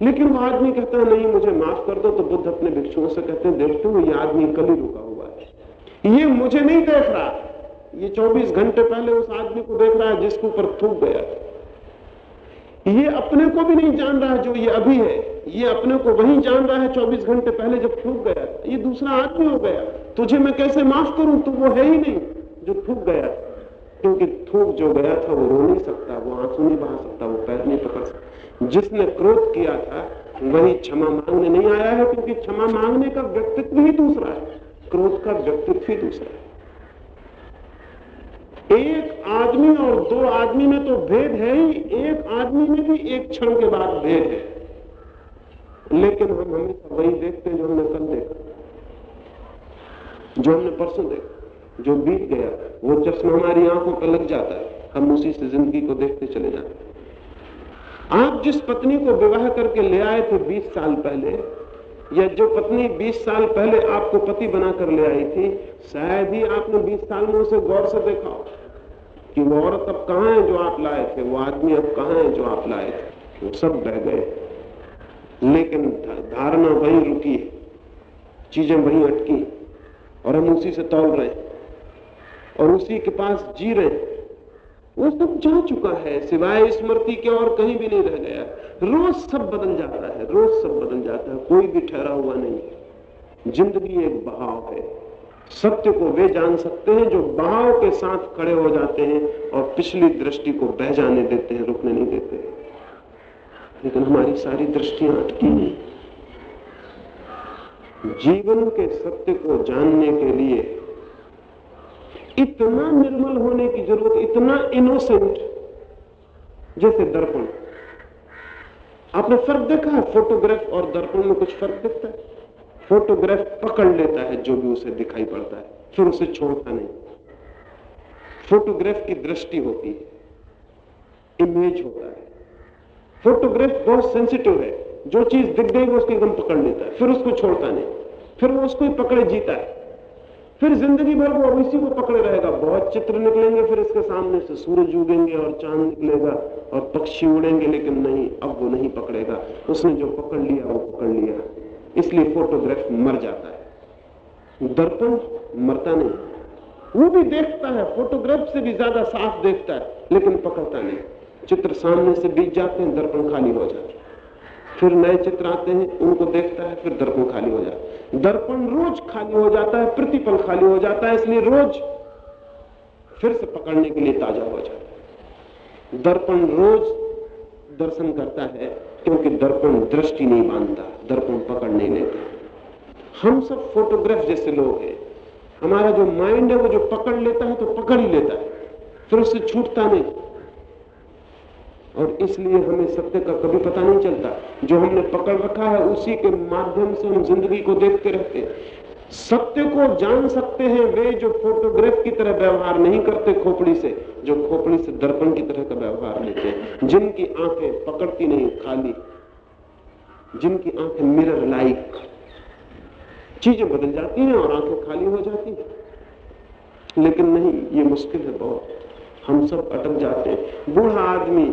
लेकिन वो आदमी कहता है, नहीं, मुझे माफ़ कर दो। तो बुद्ध अपने भिक्षुओं से कहते हैं, देखते हो, ये आदमी ही रुका हुआ है। ये मुझे नहीं देख रहा। ये 24 घंटे पहले उस आदमी को देख रहा है, जिसके ऊपर थूक गया। ये अपने को भी नहीं जान रहा जो ये अभी है। ये अपने को वही जान रहा है 24 घंटे पहले जब थूक गया। ये दूसरा आदमी हो गया। तुझे मैं कैसे माफ़ करूँ? तू वो है ही नहीं। जो थूक गया क्योंकि थूक जो गया था, वो रो नहीं सकता, वो आँसू नहीं बहा सकता, वो पैर नहीं पकड़ सकता। जिसने क्रोध किया था, वही क्षमा मांगने नहीं आया है, क्योंकि क्षमा मांगने का व्यक्तित्व ही दूसरा है। क्रोध का व्यक्तित्व ही दूसरा है। एक आदमी और दो आदमी में तो भेद है ही, एक आदमी में भी एक क्षण के बाद भेद है। लेकिन हम हमेशा वही देखते हैं जो हमने कल देखा, जो हमने परसों देखा। जो बीत गया, वो चश्मा हमारी आँखों पर लग जाता है। हम उसी से ज़िंदगी को देखते चले जाते आप जिस पत्नी को विवाह करके ले आए थे 20 साल पहले, या जो पत्नी 20 साल पहले आपको पति बनाकर ले आई थी, शायद ही आपने 20 साल में उसे गौर से देखा कि वो औरत अब कहाँ है जो आप लाए थे? वो आदमी अब कहाँ है जो आप लाए थे? वो सब बह गए। लेकिन धारणा वहीं रुकी, चीज़ें वहीं अटकी, और हम उसी से तोल रहे। हैं और उसी के पास जी रहे। वो सब जा चुका है, सिवाय स्मृति के और कहीं भी नहीं रह गया। रोज सब बदल जाता है, रोज सब बदल जाता है, कोई भी ठहरा हुआ नहीं ज़िंदगी एक बहाव है। सत्य को वे जान सकते हैं जो बहाव के साथ खड़े हो जाते हैं और पिछली दृष्टि को बह जाने देते हैं, रुकने नहीं देते। लेकिन हमारी सारी दृष्टियाँ अटकी हैं। जीवन के सत्य को जानने के लिए इतना निर्मल होने की ज़रूरत, इतना इनोसेंट जैसे दर्पण। आपने फ़र्क देखा है? फोटोग्राफ और दर्पण में कुछ फ़र्क दिखता है? फोटोग्राफ पकड़ लेता है जो भी उसे दिखाई पड़ता है, फिर उसे छोड़ता नहीं। फोटोग्राफ की दृष्टि होती है इमेज होता है। फोटोग्राफ बहुत सेंसिटिव है। जो चीज़ दिख गई वो उसको एकदम पकड़ लेता है, फिर उसको छोड़ता नहीं। फिर वो उसको ही पकड़े जीता है। फिर ज़िंदगी भर वो इसी को पकड़े रहेगा। बहुत चित्र निकलेंगे फिर इसके सामने से। सूरज उगेंगे और चाँद निकलेगा और पक्षी उड़ेंगे, लेकिन नहीं, अब वो नहीं पकड़ेगा। उसने जो पकड़ लिया, वो पकड़ लिया। इसलिए फोटोग्राफ मर जाता है। दर्पण मरता नहीं। वो भी देखता है फोटोग्राफ से भी ज़्यादा साफ़ देखता है, लेकिन पकड़ता नहीं। चित्र सामने से बीत जाते हैं, दर्पण खाली हो जाते फिर नए चित्र आते हैं, उनको देखता है, फिर दर्पण खाली हो जाता है। दर्पण रोज खाली हो जाता है, प्रतिपल खाली हो जाता है, इसलिए रोज फिर से पकड़ने के लिए ताज़ा हो जाता है। दर्पण रोज दर्शन करता है, क्योंकि दर्पण दृष्टि नहीं बांधता दर्पण पकड़ नहीं लेता। हम सब फोटोग्राफ जैसे लोग हैं। हमारा जो माइंड है, वो जो पकड़ लेता है तो पकड़ ही लेता है। फिर उससे छूटता नहीं। और इसलिए हमें सत्य का कभी पता नहीं चलता। जो हमने पकड़ रखा है, उसी के माध्यम से हम ज़िंदगी को देखते रहते हैं। सत्य को जान सकते हैं वे जो फोटोग्राफ की तरह व्यवहार नहीं करते खोपड़ी से, जो खोपड़ी से दर्पण की तरह का व्यवहार लेते हैं। जिनकी आँखें पकड़ती नहीं, खाली। जिनकी आँखें मिरर लाइक चीज़ें बदल जाती हैं और आँखें खाली हो जाती हैं। लेकिन नहीं, ये मुश्किल है बहुत। हम सब अटक जाते हैं। बूढ़ा आदमी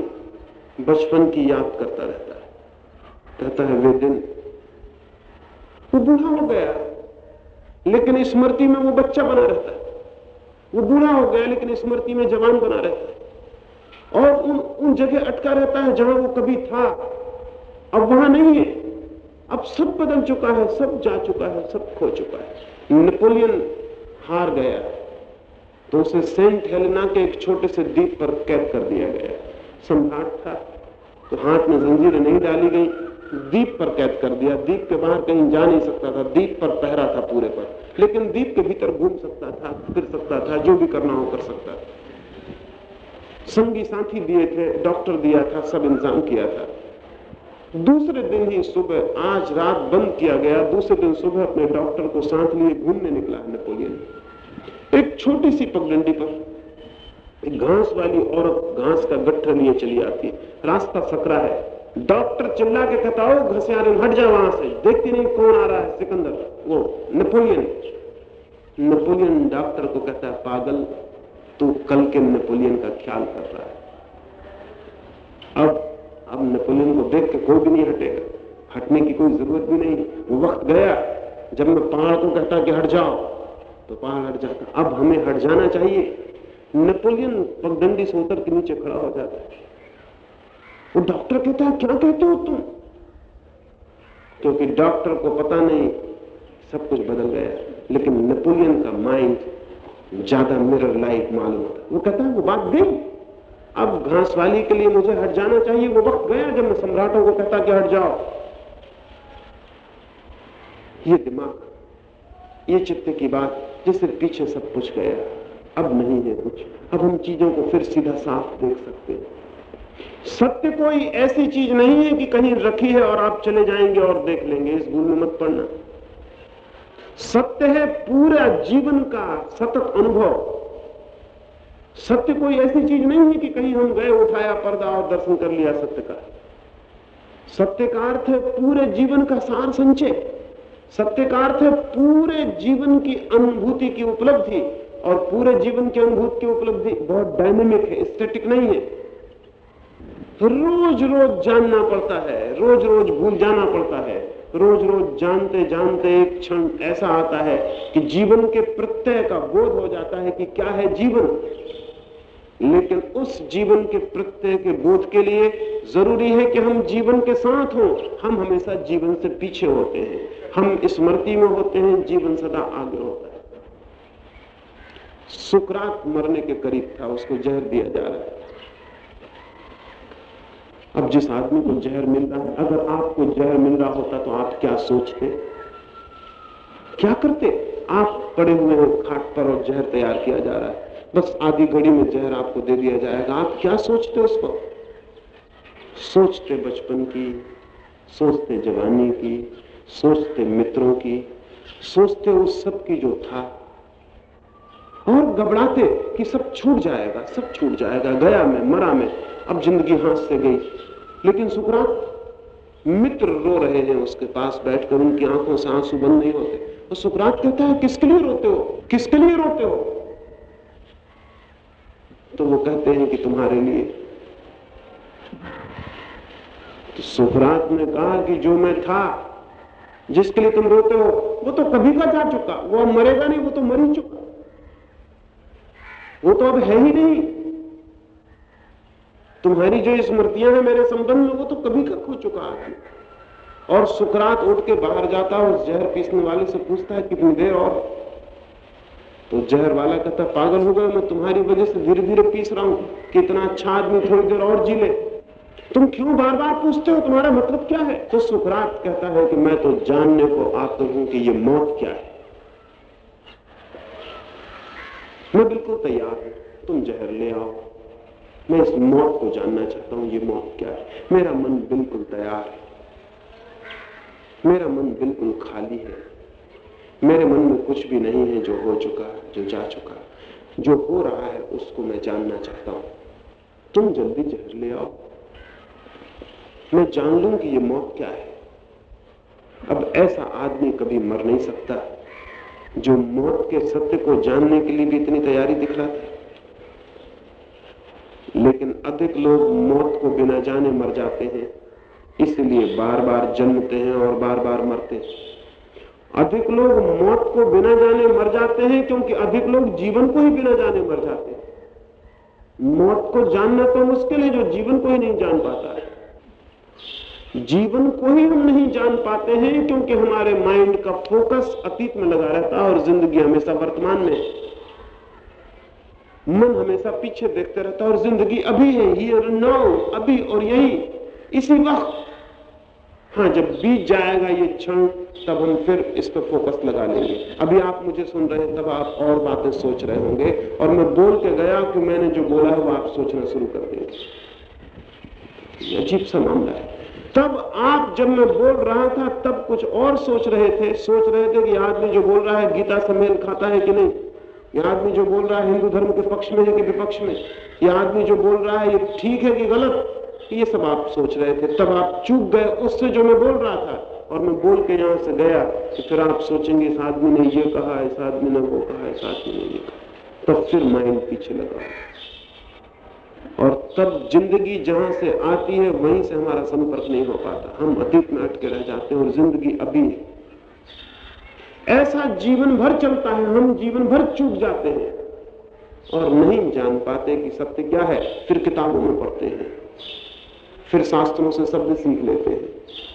बचपन की याद करता रहता है। कहता है, वे दिन वो बूढ़ा हो गया, लेकिन स्मृति में वो बच्चा बना रहता है। वो बूढ़ा हो गया, लेकिन स्मृति में जवान बना रहता है। और उन उन जगह अटका रहता है जहाँ वो कभी था। अब वहाँ नहीं है। अब सब बदल चुका है, सब जा चुका है, सब खो चुका है। नेपोलियन हार गया। तो उसे सेंट हेलेना के एक छोटे से द्वीप पर कैद कर दिया गया। सम्राट था। तो हाथ में जंजीरें नहीं डाली गई, दीप पर कैद कर दिया। दीप के बाहर कहीं जा नहीं सकता था, दीप पर पहरा था पूरे पर। लेकिन दीप के भीतर घूम सकता था, फिर सकता था, जो भी करना हो कर सकता था। संगी साथी दिए थे, डॉक्टर दिया था, सब इंतज़ाम किया था। दूसरे दिन ही सुबह, आज रात बंद किया गया। दूसरे दिन सुबह अपने डॉक्टर को साथ लिए, घूमने निकला नेपोलियन। एक छोटी सी पगडंडी पर घास वाली औरत घास का गट्ठा लिए चली आती रास्ता सकरा है। डॉक्टर चिल्ला के कहता हो घसियारे, हट जा वहाँ से। देखती नहीं कौन आ रहा है, सिकंदर। वो नेपोलियन। नेपोलियन डॉक्टर को कहता है, पागल, तू कल के नेपोलियन का ख्याल कर रहा है। अब अब नेपोलियन को देख के कोई भी नहीं हटेगा। हटने की कोई ज़रूरत भी नहीं। वो वक्त गया, जब मैं पहाड़ को कहता कि हट जाओ। तो पहाड़ हट जाता। अब हमें हट जाना चाहिए। नेपोलियन पगडंडी से उतर के नीचे खड़ा हो जाता है। वो डॉक्टर कहता है, क्या कहते हो तुम? क्योंकि डॉक्टर को पता नहीं, सब कुछ बदल गया। लेकिन नेपोलियन का माइंड ज़्यादा मिरर लाइक मालूम होता वो कहता है, वो बात गई अब घास वाली के लिए मुझे हट जाना चाहिए। वो वक्त गया जब मैं सम्राटों को कहता कि हट जाओ। ये दिमाग, ये चित्त की बात जिससे पीछे सब कुछ गया। अब नहीं है कुछ। अब हम चीज़ों को फिर सीधा साफ़ देख सकते हैं। सत्य कोई ऐसी चीज़ नहीं है कि कहीं रखी है और आप चले जाएँगे और देख लेंगे। इस भूल में मत पड़ना। सत्य है पूरा जीवन का सतत अनुभव। सत्य कोई ऐसी चीज़ नहीं है कि कहीं हम गए, उठाया पर्दा और दर्शन कर लिया सत्य का। सत्य का अर्थ है पूरे जीवन का सार संचय। सत्य का अर्थ है पूरे जीवन की अनुभूति की उपलब्धि। और पूरे जीवन की अनुभूत की उपलब्धि बहुत डायनेमिक है स्टेटिक नहीं है। रोज रोज जानना पड़ता है रोज रोज भूल जाना पड़ता है। रोज रोज जानते जानते एक क्षण ऐसा आता है कि जीवन के प्रत्यय का बोध हो जाता है कि क्या है जीवन। लेकिन उस जीवन के प्रत्यय के बोध के लिए ज़रूरी है कि हम जीवन के साथ हो। हम हमेशा जीवन से पीछे होते हैं। हम स्मृति में होते हैं, जीवन सदा आगे होता है। सुकरात मरने के करीब था, उसको जहर दिया जा रहा है। अब जिस आदमी को जहर मिल रहा है, अगर आपको जहर मिल रहा होता तो आप क्या सोचते? क्या करते? आप पड़े हुए हैं खाट पर और जहर तैयार किया जा रहा है। बस आधी घड़ी में जहर आपको दे दिया जाएगा। आप क्या सोचते उसको सोचते बचपन की, सोचते जवानी की, सोचते मित्रों की, सोचते उस सब की जो था। और घबराते कि सब छूट जाएगा, सब छूट जाएगा। गया मैं, मरा मैं, अब ज़िंदगी हाथ से गई। लेकिन सुकरात, मित्र रो रहे हैं उसके पास बैठकर, उनकी आँखों से आँसू बंद नहीं होते। तो सुकरात कहता है, किसके लिए रोते हो? किसके लिए रोते हो? तो वो कहते हैं कि तुम्हारे लिए। तो सुकरात ने कहा कि जो मैं था, जिसके लिए तुम रोते हो, वो तो कभी का जा चुका। वो मरेगा नहीं, वो तो मर ही चुका। वो तो अब है ही नहीं। तुम्हारी जो स्मृतियाँ हैं मेरे संबंध में, वो तो कभी का खो चुका आदमी और सुकरात उठ के बाहर जाता है और जहर पीसने वाले से पूछता है, कितनी देर और? तो जहर वाला कहता पागल हो गया, मैं तुम्हारी वजह से धीरे धीरे पीस रहा हूँ। कितना अच्छा आदमी, थोड़ी देर और जी ले। तुम क्यों बार बार पूछते हो, तुम्हारा मतलब क्या है? तो सुकरात कहता है कि मैं तो जानने को आता हूँ कि ये मौत क्या है। मैं बिल्कुल तैयार हूँ। तुम जहर ले आओ। मैं इस मौत को जानना चाहता हूँ, ये मौत क्या है? मेरा मन बिल्कुल तैयार है। मेरा मन बिल्कुल खाली है। मेरे मन में कुछ भी नहीं है जो हो चुका जो जा चुका जो हो रहा है, उसको मैं जानना चाहता हूँ। तुम जल्दी जहर ले आओ। मैं जान लू कि ये मौत क्या है। अब ऐसा आदमी कभी मर नहीं सकता। जो मौत के सत्य को जानने के लिए भी इतनी तैयारी दिख रहा दिखलाते लेकिन अधिक लोग मौत को बिना जाने मर जाते हैं, इसलिए बार बार जन्मते हैं और बार बार मरते हैं। अधिक लोग मौत को बिना जाने मर जाते हैं क्योंकि अधिक लोग जीवन को ही बिना जाने मर जाते हैं। मौत को जानना तो मुश्किल है, जो जीवन को ही नहीं जान पाता है। जीवन को ही हम नहीं जान पाते हैं, क्योंकि हमारे माइंड का फोकस अतीत में लगा रहता है और ज़िंदगी हमेशा वर्तमान में मन हमेशा पीछे देखते रहता है और ज़िंदगी अभी है हियर नाउ अभी और यही, इसी वक्त। हाँ जब बीत जाएगा ये क्षण, तब हम फिर इस पर फोकस लगा लेंगे। अभी आप मुझे सुन रहे हैं, तब आप और बातें सोच रहे होंगे। और मैं बोल के गया कि मैंने जो बोला है, वो आप सोचना शुरू कर देंगे। अजीब सा मामला है। तब आप जब मैं बोल रहा था, तब कुछ और सोच रहे थे। सोच रहे थे कि आदमी जो बोल रहा है, गीता से मेल खाता है कि नहीं? यह आदमी जो बोल रहा है, हिंदू धर्म के पक्ष में है कि विपक्ष में? यह आदमी जो बोल रहा है, ये ठीक है कि गलत? ये सब आप सोच रहे थे। तब आप चूक गए। उससे जो मैं बोल रहा था, और मैं बोल के यहाँ से गया तो फिर आप सोचेंगे, इस आदमी ने ये कहा, इस आदमी ने वो कहा, इस आदमी ने ये कहा। तब फिर माइंड पीछे लगा। और तब ज़िंदगी जहाँ से आती है, वहीं से हमारा संपर्क नहीं हो पाता। हम अतीत में अटके रह जाते हैं और ज़िंदगी अभी है। ऐसा जीवन भर चलता है, हम जीवन भर चूक जाते हैं और नहीं जान पाते कि सत्य क्या है। फिर किताबों में पढ़ते हैं, फिर शास्त्रों से शब्द सीख लेते हैं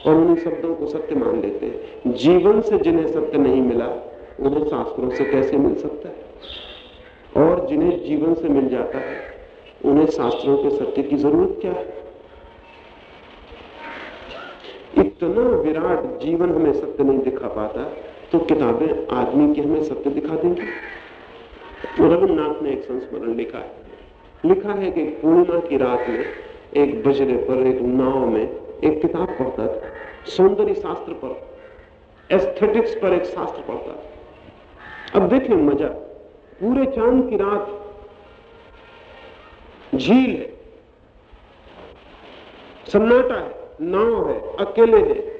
और उन्हीं शब्दों को सत्य मान लेते हैं। जीवन से जिन्हें सत्य नहीं मिला, उन्हें शास्त्रों से कैसे मिल सकता है? और जिन्हें जीवन से मिल जाता है उन्हें शास्त्रों के सत्य की ज़रूरत क्या है? इतना विराट जीवन हमें सत्य नहीं दिखा पाता तो किताबें आदमी की हमें सत्य दिखा देंगी। रविन्द्रनाथ ने एक संस्मरण लिखा है। लिखा है कि पूर्णिमा की रात में एक बजरे पर, एक नाव में एक किताब पढ़ता था। सौंदर्य शास्त्र पर एस्थेटिक्स पर एक शास्त्र पढ़ता था। अब देखिए मज़ा, पूरे चाँद की रात झील है। सन्नाटा है, नाव है, अकेले है।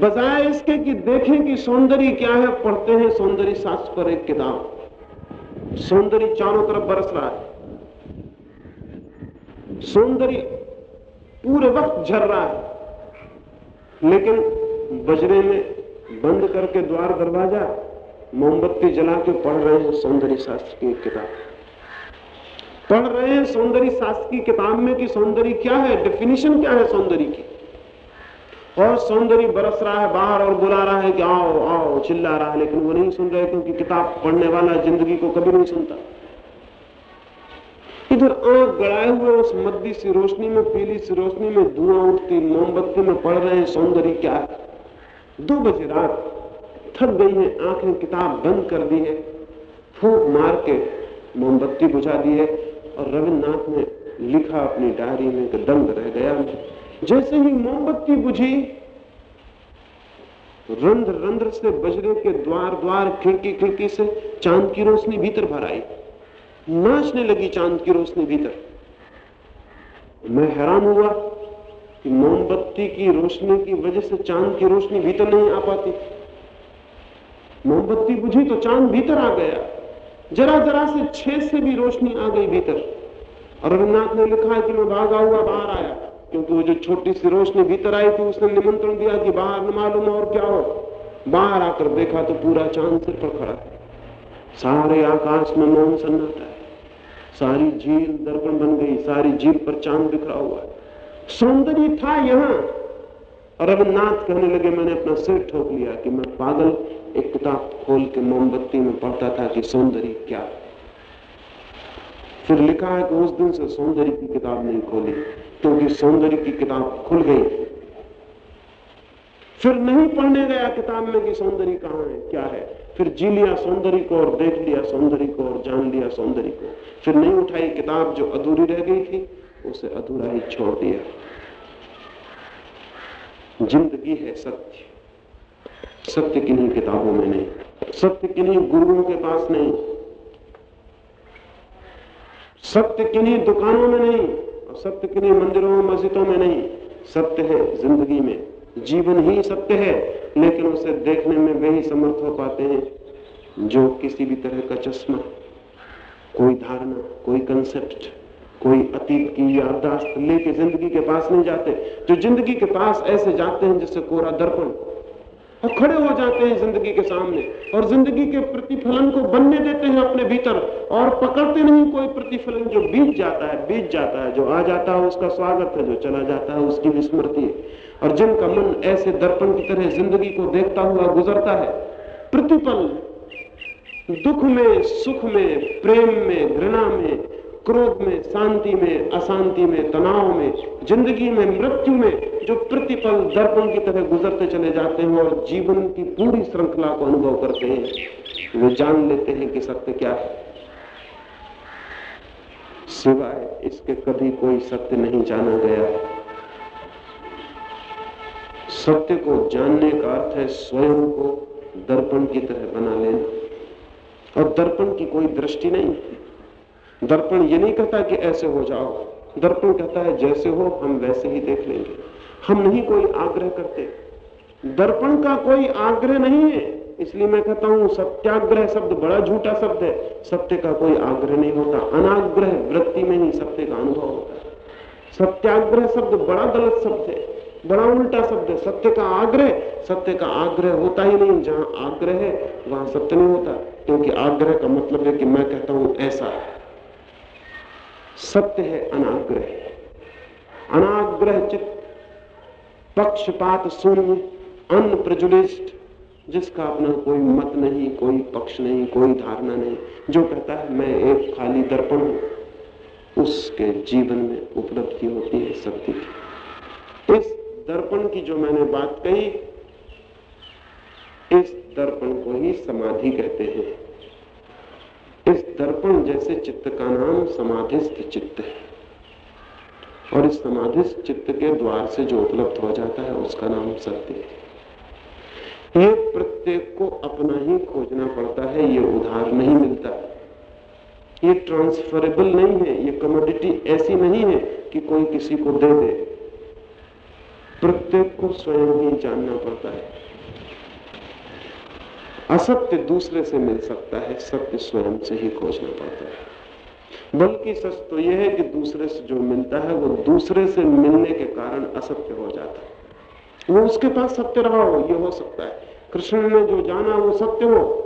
बजाय इसके कि देखें कि सौंदर्य क्या है, पढ़ते हैं सौंदर्य शास्त्र पर एक किताब। सौंदर्य चारों तरफ़ बरस रहा है। सौंदर्य पूरे वक्त झर रहा है। लेकिन बजरे में बंद करके द्वार दरवाज़ा मोमबत्ती जला के पढ़ रहे हैं सौंदर्य शास्त्र की किताब। पढ़ रहे हैं सौंदर्य शास्त्र की किताब में कि सौंदर्य क्या है? डेफिनेशन क्या है सौंदर्य की? और सौंदर्य बरस रहा है बाहर और बुला रहा है कि आओ आओ, चिल्ला रहा है, लेकिन वो नहीं सुन रहे क्योंकि किताब पढ़ने वाला ज़िंदगी को कभी नहीं सुनता। इधर आँख गड़ाए हुए उस मद्दी सी रोशनी में, पीली सी रोशनी में धुआँ उठती मोमबत्ती में पढ़ रहे हैं सौंदर्य क्या है? दो बजे रात थक गई है, आँखें किताब बंद कर दी है, फूक मार के मोमबत्ती बुझा दी है। और रविन्द्रनाथ ने लिखा अपनी डायरी में कि दंग रह गया मैं जैसे ही मोमबत्ती बुझी, रंध्र रंध्र से बजरे के द्वार द्वार खिड़की खिड़की से चाँद की रोशनी भीतर भर आई। नाचने लगी चाँद की रोशनी भीतर। मैं हैरान हुआ कि मोमबत्ती की रोशनी की वजह से चाँद की रोशनी भीतर नहीं आ पाती। मोमबत्ती बुझी तो चाँद भीतर आ गया। जरा जरा से छेद से भी रोशनी आ गई भीतर। और रविन्द्रनाथ ने लिखा कि मैं भागा हुआ बाहर आया, क्योंकि वो जो छोटी सी रोशनी भीतर आई थी, उसने निमंत्रण दिया कि बाहर न मालूम और क्या हो। बाहर आकर देखा तो पूरा चाँद सिर पर खड़ा है। सारे आकाश में मौन सन्नाटा है। सारी झील दर्पण बन गई, सारी झील पर चाँद बिखरा हुआ है। सौंदर्य था यहाँ। रविन्द्रनाथ कहने लगे, मैंने अपना सिर ठोक लिया कि मैं पागल एक किताब खोल के मोमबत्ती में पढ़ता था कि सौंदर्य क्या फिर लिखा है कि उस दिन से सौंदर्य की किताब नहीं खोली, क्योंकि तो सौंदर्य की किताब खुल गई। फिर नहीं पढ़ने गया किताब में कि सौंदर्य कहाँ है, क्या है। फिर जी लिया सौंदर्य को और देख लिया सौंदर्य को और जान लिया सौंदर्य को। फिर नहीं उठाई किताब जो अधूरी रह गई थी, उसे अधूरा ही छोड़ दिया। ज़िंदगी है सत्य। सत्य किन्हीं किताबों में नहीं, सत्य किन्हीं गुरुओं के पास नहीं, सत्य किन्हीं दुकानों में नहीं, और सत्य किन्हीं मंदिरों, मस्जिदों में नहीं। सत्य है ज़िंदगी में, जीवन ही सत्य है, लेकिन उसे देखने में वे ही समर्थ हो पाते हैं, जो किसी भी तरह का चश्मा, कोई धारणा, कोई कंसेप्ट कोई अतीत की याददाश्त लेके ज़िंदगी के पास नहीं जाते। जो ज़िंदगी के पास ऐसे जाते हैं जैसे कोरा दर्पण और खड़े हो जाते हैं ज़िंदगी के सामने और ज़िंदगी के प्रतिफलन को बनने देते हैं अपने भीतर और पकड़ते नहीं कोई प्रतिफलन जो बीत जाता है, बीत जाता है, जो आ जाता है, उसका स्वागत है, जो चला जाता है, उसकी विस्मृति है। और जिनका मन ऐसे दर्पण की तरह ज़िंदगी को देखता हुआ गुजरता है, प्रतिपल दुख में, सुख में, प्रेम में, घृणा में क्रोध में, शांति में, अशांति में, तनाव में, ज़िंदगी में, मृत्यु में जो प्रतिपल दर्पण की तरह गुजरते चले जाते हैं और जीवन की पूरी श्रृंखला को अनुभव करते हैं, वे जान लेते हैं कि सत्य क्या है। सिवाय इसके कभी कोई सत्य नहीं जाना गया। सत्य को जानने का अर्थ है स्वयं को दर्पण की तरह बना लेना। और दर्पण की कोई दृष्टि नहीं। दर्पण ये नहीं कहता कि ऐसे हो जाओ। दर्पण कहता है, जैसे हो, हम वैसे ही देख लेंगे। हम नहीं कोई आग्रह करते। दर्पण का कोई आग्रह नहीं है। इसलिए मैं कहता हूँ, सत्याग्रह शब्द बड़ा झूठा शब्द है। सत्य का कोई आग्रह नहीं होता। अनाग्रह वृत्ति में ही सत्य का अनुभव होता है। सत्याग्रह शब्द बड़ा गलत शब्द है। बड़ा उल्टा शब्द है। सत्य का आग्रह, सत्य का आग्रह होता ही नहीं। जहाँ आग्रह है, वहाँ सत्य नहीं होता। क्योंकि आग्रह का मतलब है कि मैं कहता हूँ, ऐसा है। सत्य है अनाग्रह। अनाग्रह चित्त, पक्षपात शून्य अन प्रजुलिस्ट जिसका अपना कोई मत नहीं, कोई पक्ष नहीं, कोई धारणा नहीं, जो कहता है, मैं एक खाली दर्पण हूँ। उसके जीवन में उपलब्धि होती है सत्य की। इस दर्पण की जो मैंने बात कही, इस दर्पण को ही समाधि कहते हैं। इस दर्पण जैसे चित्त का नाम समाधिस्थ चित्त है। और इस समाधिस्थ चित्त के द्वार से जो उपलब्ध हो जाता है, उसका नाम सत्य है। ये प्रत्येक को अपना ही खोजना पड़ता है, ये उधार नहीं मिलता। ये ट्रांसफरेबल नहीं है, ये कमोडिटी ऐसी नहीं है कि कोई किसी को दे दे। प्रत्येक को स्वयं ही जानना पड़ता है। असत्य दूसरे से मिल सकता है, सत्य स्वयं से ही खोजना पड़ता है। बल्कि सच तो यह है कि दूसरे से जो मिलता है, वो दूसरे से मिलने के कारण असत्य हो जाता है। वो उसके पास सत्य रहा हो, ये हो सकता है। कृष्ण ने जो जाना, वो सत्य हो।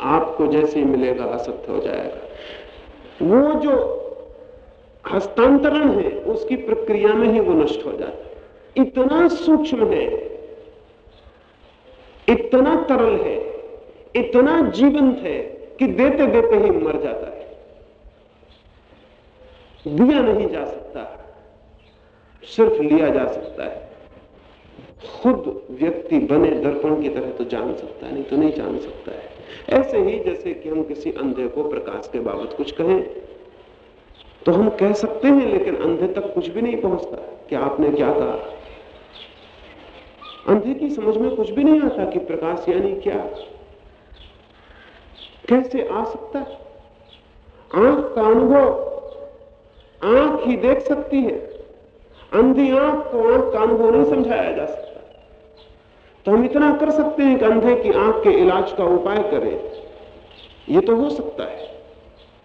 आपको जैसे ही मिलेगा, असत्य हो जाएगा। वो जो हस्तांतरण है, उसकी प्रक्रिया में ही वो नष्ट हो जाता है। इतना सूक्ष्म है इतना तरल है, इतना जीवंत है कि देते देते ही मर जाता है। दिया नहीं जा सकता, सिर्फ़ लिया जा सकता है। खुद व्यक्ति बने दर्पण की तरह तो जान सकता है, नहीं तो नहीं जान सकता है। ऐसे ही जैसे कि हम किसी अंधे को प्रकाश के बाबत कुछ कहें तो हम कह सकते हैं, लेकिन अंधे तक कुछ भी नहीं पहुँचता। कि आपने क्या कहा? अंधे की समझ में कुछ भी नहीं आता कि प्रकाश यानी क्या। कैसे आ सकता है? आँख का अनुभव आँख ही देख सकती है। अंधी आँख को आँख का अनुभव नहीं समझाया जा सकता। तो हम इतना कर सकते हैं कि अंधे की आँख के इलाज का उपाय करें। ये तो हो सकता है।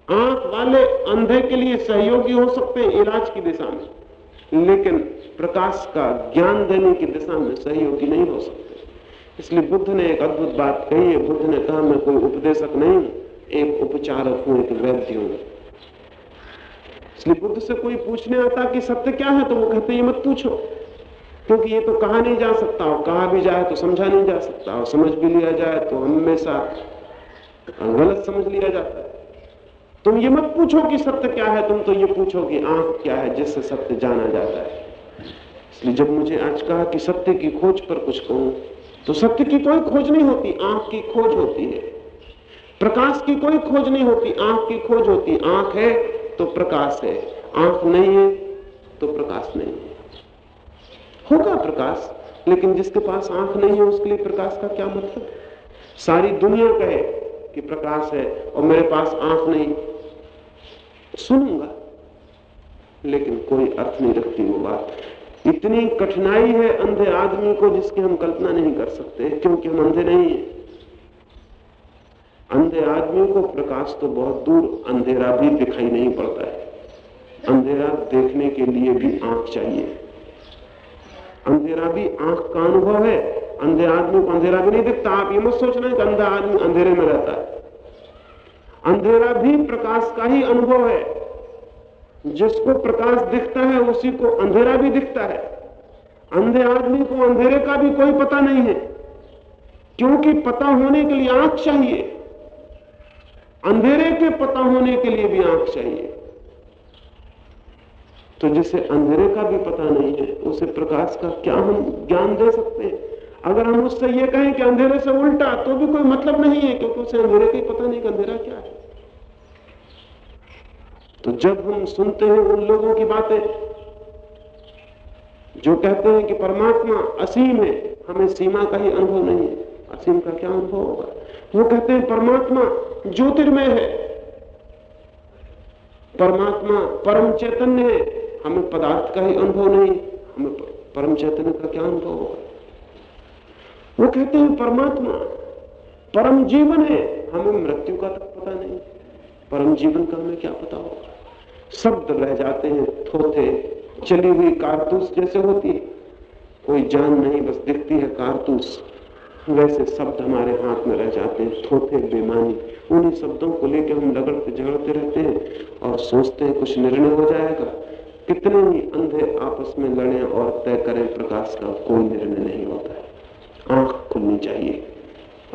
आँख वाले अंधे के लिए सहयोगी हो सकते हैं इलाज की दिशा में। लेकिन प्रकाश का ज्ञान देने की दिशा में सहयोगी नहीं हो सकते। इसलिए बुद्ध ने एक अद्भुत बात कही है। बुद्ध ने कहा, मैं कोई उपदेशक नहीं, एक उपचारक हूँ, एक वैद्य हूँ। इसलिए बुद्ध से कोई पूछने आता कि सत्य क्या है तो वो कहते ये मत पूछो। क्योंकि ये तो कहा नहीं जा सकता और कहा भी जाए तो समझा नहीं जा सकता और समझ भी लिया जाए तो हमेशा गलत समझ लिया जाता है। तुम ये मत पूछो कि सत्य क्या है, तुम तो ये पूछो कि आँख क्या है, जिससे सत्य जाना जाता है। इसलिए जब मुझे आज कहा कि सत्य की खोज पर कुछ कहूँ तो सत्य की कोई खोज नहीं होती, आँख की खोज होती है। प्रकाश की कोई खोज नहीं होती, आँख की खोज होती, आँख है तो प्रकाश है, आँख नहीं है तो प्रकाश नहीं है। होगा प्रकाश, लेकिन जिसके पास आँख नहीं है, उसके लिए प्रकाश का क्या मतलब? सारी दुनिया कहे कि प्रकाश है और मेरे पास आँख नहीं सुनूँगा। लेकिन कोई अर्थ नहीं रखती वो बात। इतनी कठिनाई है अंधे आदमी को जिसकी हम कल्पना नहीं कर सकते, क्योंकि हम अंधे नहीं हैं। अंधे आदमी को प्रकाश तो बहुत दूर अंधेरा भी दिखाई नहीं पड़ता है। अंधेरा देखने के लिए भी आँख चाहिए। अंधेरा भी आँख का अनुभव है। अंधे आदमी को अंधेरा भी नहीं दिखता। आप ये मत सोचना कि अंधा आदमी अंधेरे में रहता है। अंधेरा भी प्रकाश का ही अनुभव है। जिसको प्रकाश दिखता है, उसी को अंधेरा भी दिखता है। अंधे आदमी को अंधेरे का भी कोई पता नहीं है, क्योंकि पता होने के लिए आँख चाहिए। अंधेरे के पता होने के लिए भी आँख चाहिए। तो जिसे अंधेरे का भी पता नहीं है, उसे प्रकाश का क्या हम ज्ञान दे सकते हैं? अगर हम उससे ये कहें कि अंधेरे से उल्टा तो भी कोई मतलब नहीं है, क्योंकि उसे अंधेरे का ही पता नहीं कि अंधेरा क्या है। तो जब हम सुनते हैं उन लोगों की बातें, जो कहते हैं कि परमात्मा असीम है, हमें सीमा का ही अनुभव नहीं है। असीम का क्या अनुभव होगा? वो कहते हैं, परमात्मा ज्योतिर्मय है। परमात्मा परम चैतन्य है। हमें पदार्थ का ही अनुभव नहीं, हमें परम चैतन्य का क्या अनुभव होगा? वो कहते हैं, परमात्मा परम जीवन है। हमें मृत्यु का तक पता नहीं। परम जीवन का हमें क्या पता होगा? शब्द रह जाते हैं, थोथे, चली हुई कारतूस जैसे होती है। कोई जान नहीं, बस दिखती है कारतूस। वैसे शब्द हमारे हाथ में रह जाते हैं, थोथे, बेमानी। उन्हीं शब्दों को लेकर हम लगड़ते, झगड़ते रहते हैं और सोचते हैं कुछ निर्णय हो जाएगा। कितने ही अंधे आपस में लड़े और तय करें, प्रकाश का कोई निर्णय नहीं होता है। आँख खुलनी चाहिए।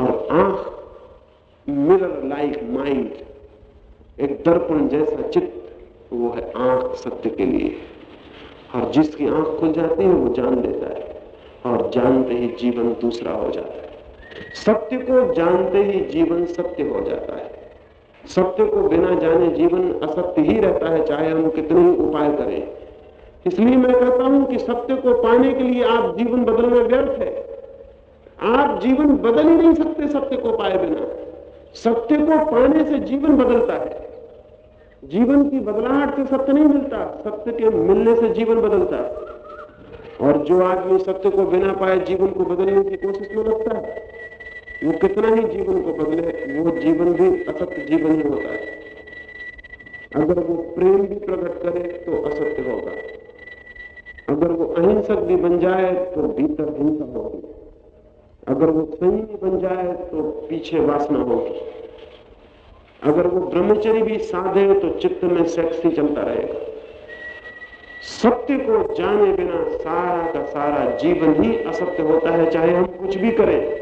और आँख मिरर लाइक माइंड एक दर्पण जैसा चित्त वो है आँख सत्य के लिए। और जिसकी आँख खुल जाती है, वो जान लेता है। और जानते ही जीवन दूसरा हो जाता है। सत्य को जानते ही जीवन सत्य हो जाता है। सत्य को बिना जाने जीवन असत्य ही रहता है, चाहे हम कितने ही उपाय करें। इसलिए मैं कहता हूँ कि सत्य को पाने के लिए आप जीवन बदलना व्यर्थ है। आप जीवन बदल ही नहीं सकते सत्य को पाए बिना। सत्य को पाने से जीवन बदलता है। जीवन की बदलाहट से सत्य नहीं मिलता। सत्य के मिलने से जीवन बदलता है। और जो आदमी सत्य को बिना पाए जीवन को बदलने की कोशिश में लगता है, वो कितना ही जीवन को बदले, वो जीवन भी असत्य जीवन ही होता है। अगर वो प्रेम भी प्रकट करे तो असत्य होगा। अगर वो अहिंसक भी बन जाए तो भीतर हिंसा होगी। अगर वो संयमी बन जाए तो पीछे वासना होगी। अगर वो ब्रह्मचरी भी साधे तो चित्त में सेक्स ही चलता रहेगा। सत्य को जाने बिना सारा का सारा जीवन ही असत्य होता है, चाहे हम कुछ भी करें।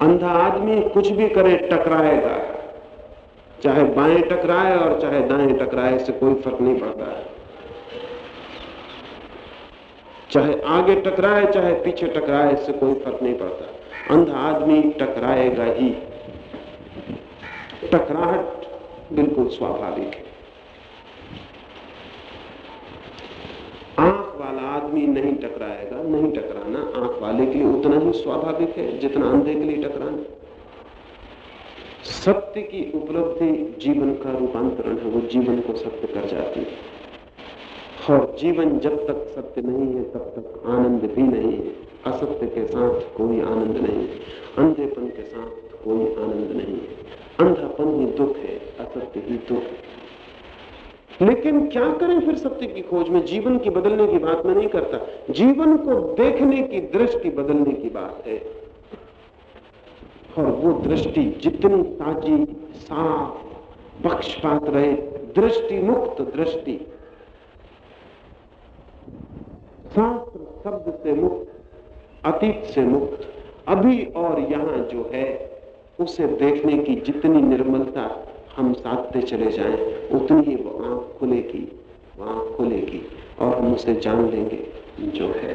अंधा आदमी कुछ भी करे, टकराएगा। चाहे बाएँ टकराए और चाहे दाएँ टकराए, इससे कोई फ़र्क नहीं पड़ता। है चाहे आगे टकराए, चाहे पीछे टकराए, इससे कोई फ़र्क नहीं पड़ता। अंधा आदमी टकराएगा ही। टकराहट बिल्कुल स्वाभाविक है। आँख वाला आदमी नहीं टकराएगा, नहीं टकराना आँख वाले के लिए उतना ही स्वाभाविक है जितना अंधे के लिए टकराना। सत्य की उपलब्धि जीवन का रूपांतरण है, वो जीवन को सत्य कर जाती है। और जीवन जब तक सत्य नहीं है, तब तक आनंद भी नहीं है। असत्य के साथ कोई आनंद नहीं है, अंधेपन के साथ कोई आनंद नहीं है। अंधापन ही दुख है, असत्य ही दुख। है लेकिन क्या करें फिर सत्य की खोज में? जीवन की बदलने की बात मैं नहीं करता। जीवन को देखने की दृष्टि बदलने की बात है। और वो दृष्टि जितनी ताजी, साफ़, पक्षपात रहे, दृष्टि मुक्त दृष्टि, शास्त्र शब्द से मुक्त, अतीत से मुक्त, अभी और यहाँ जो है उसे देखने की जितनी निर्मलता हम साधते चले जाएँ, उतनी ही वो आँख खुलेगी, वो आँख खुलेगी और हम उसे जान लेंगे जो है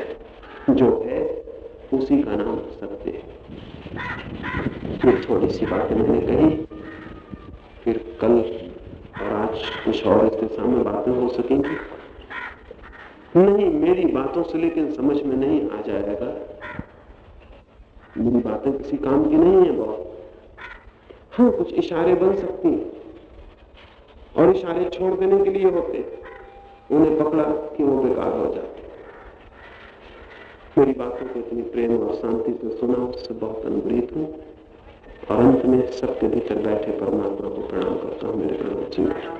जो है उसी का नाम सत्य है। थोड़ी सी बातें मैंने कही, फिर कल और आज कुछ और इसके सामने बातें हो सकेंगी। नहीं, मेरी बातों से लेकिन समझ में नहीं आ जाएगा। मेरी बातें किसी काम की नहीं है, बहुत। हाँ कुछ इशारे बन सकती। और इशारे छोड़ देने के लिए होते, उन्हें पकड़ा कि वो बेकार हो जाते। मेरी बातों को इतनी प्रेम और शांति से सुना, उससे बहुत अनुग्रहित हूँ। और अंत में सबके भीतर बैठे परमात्मा को प्रणाम करता हूँ, मेरे प्रणाम स्वीकार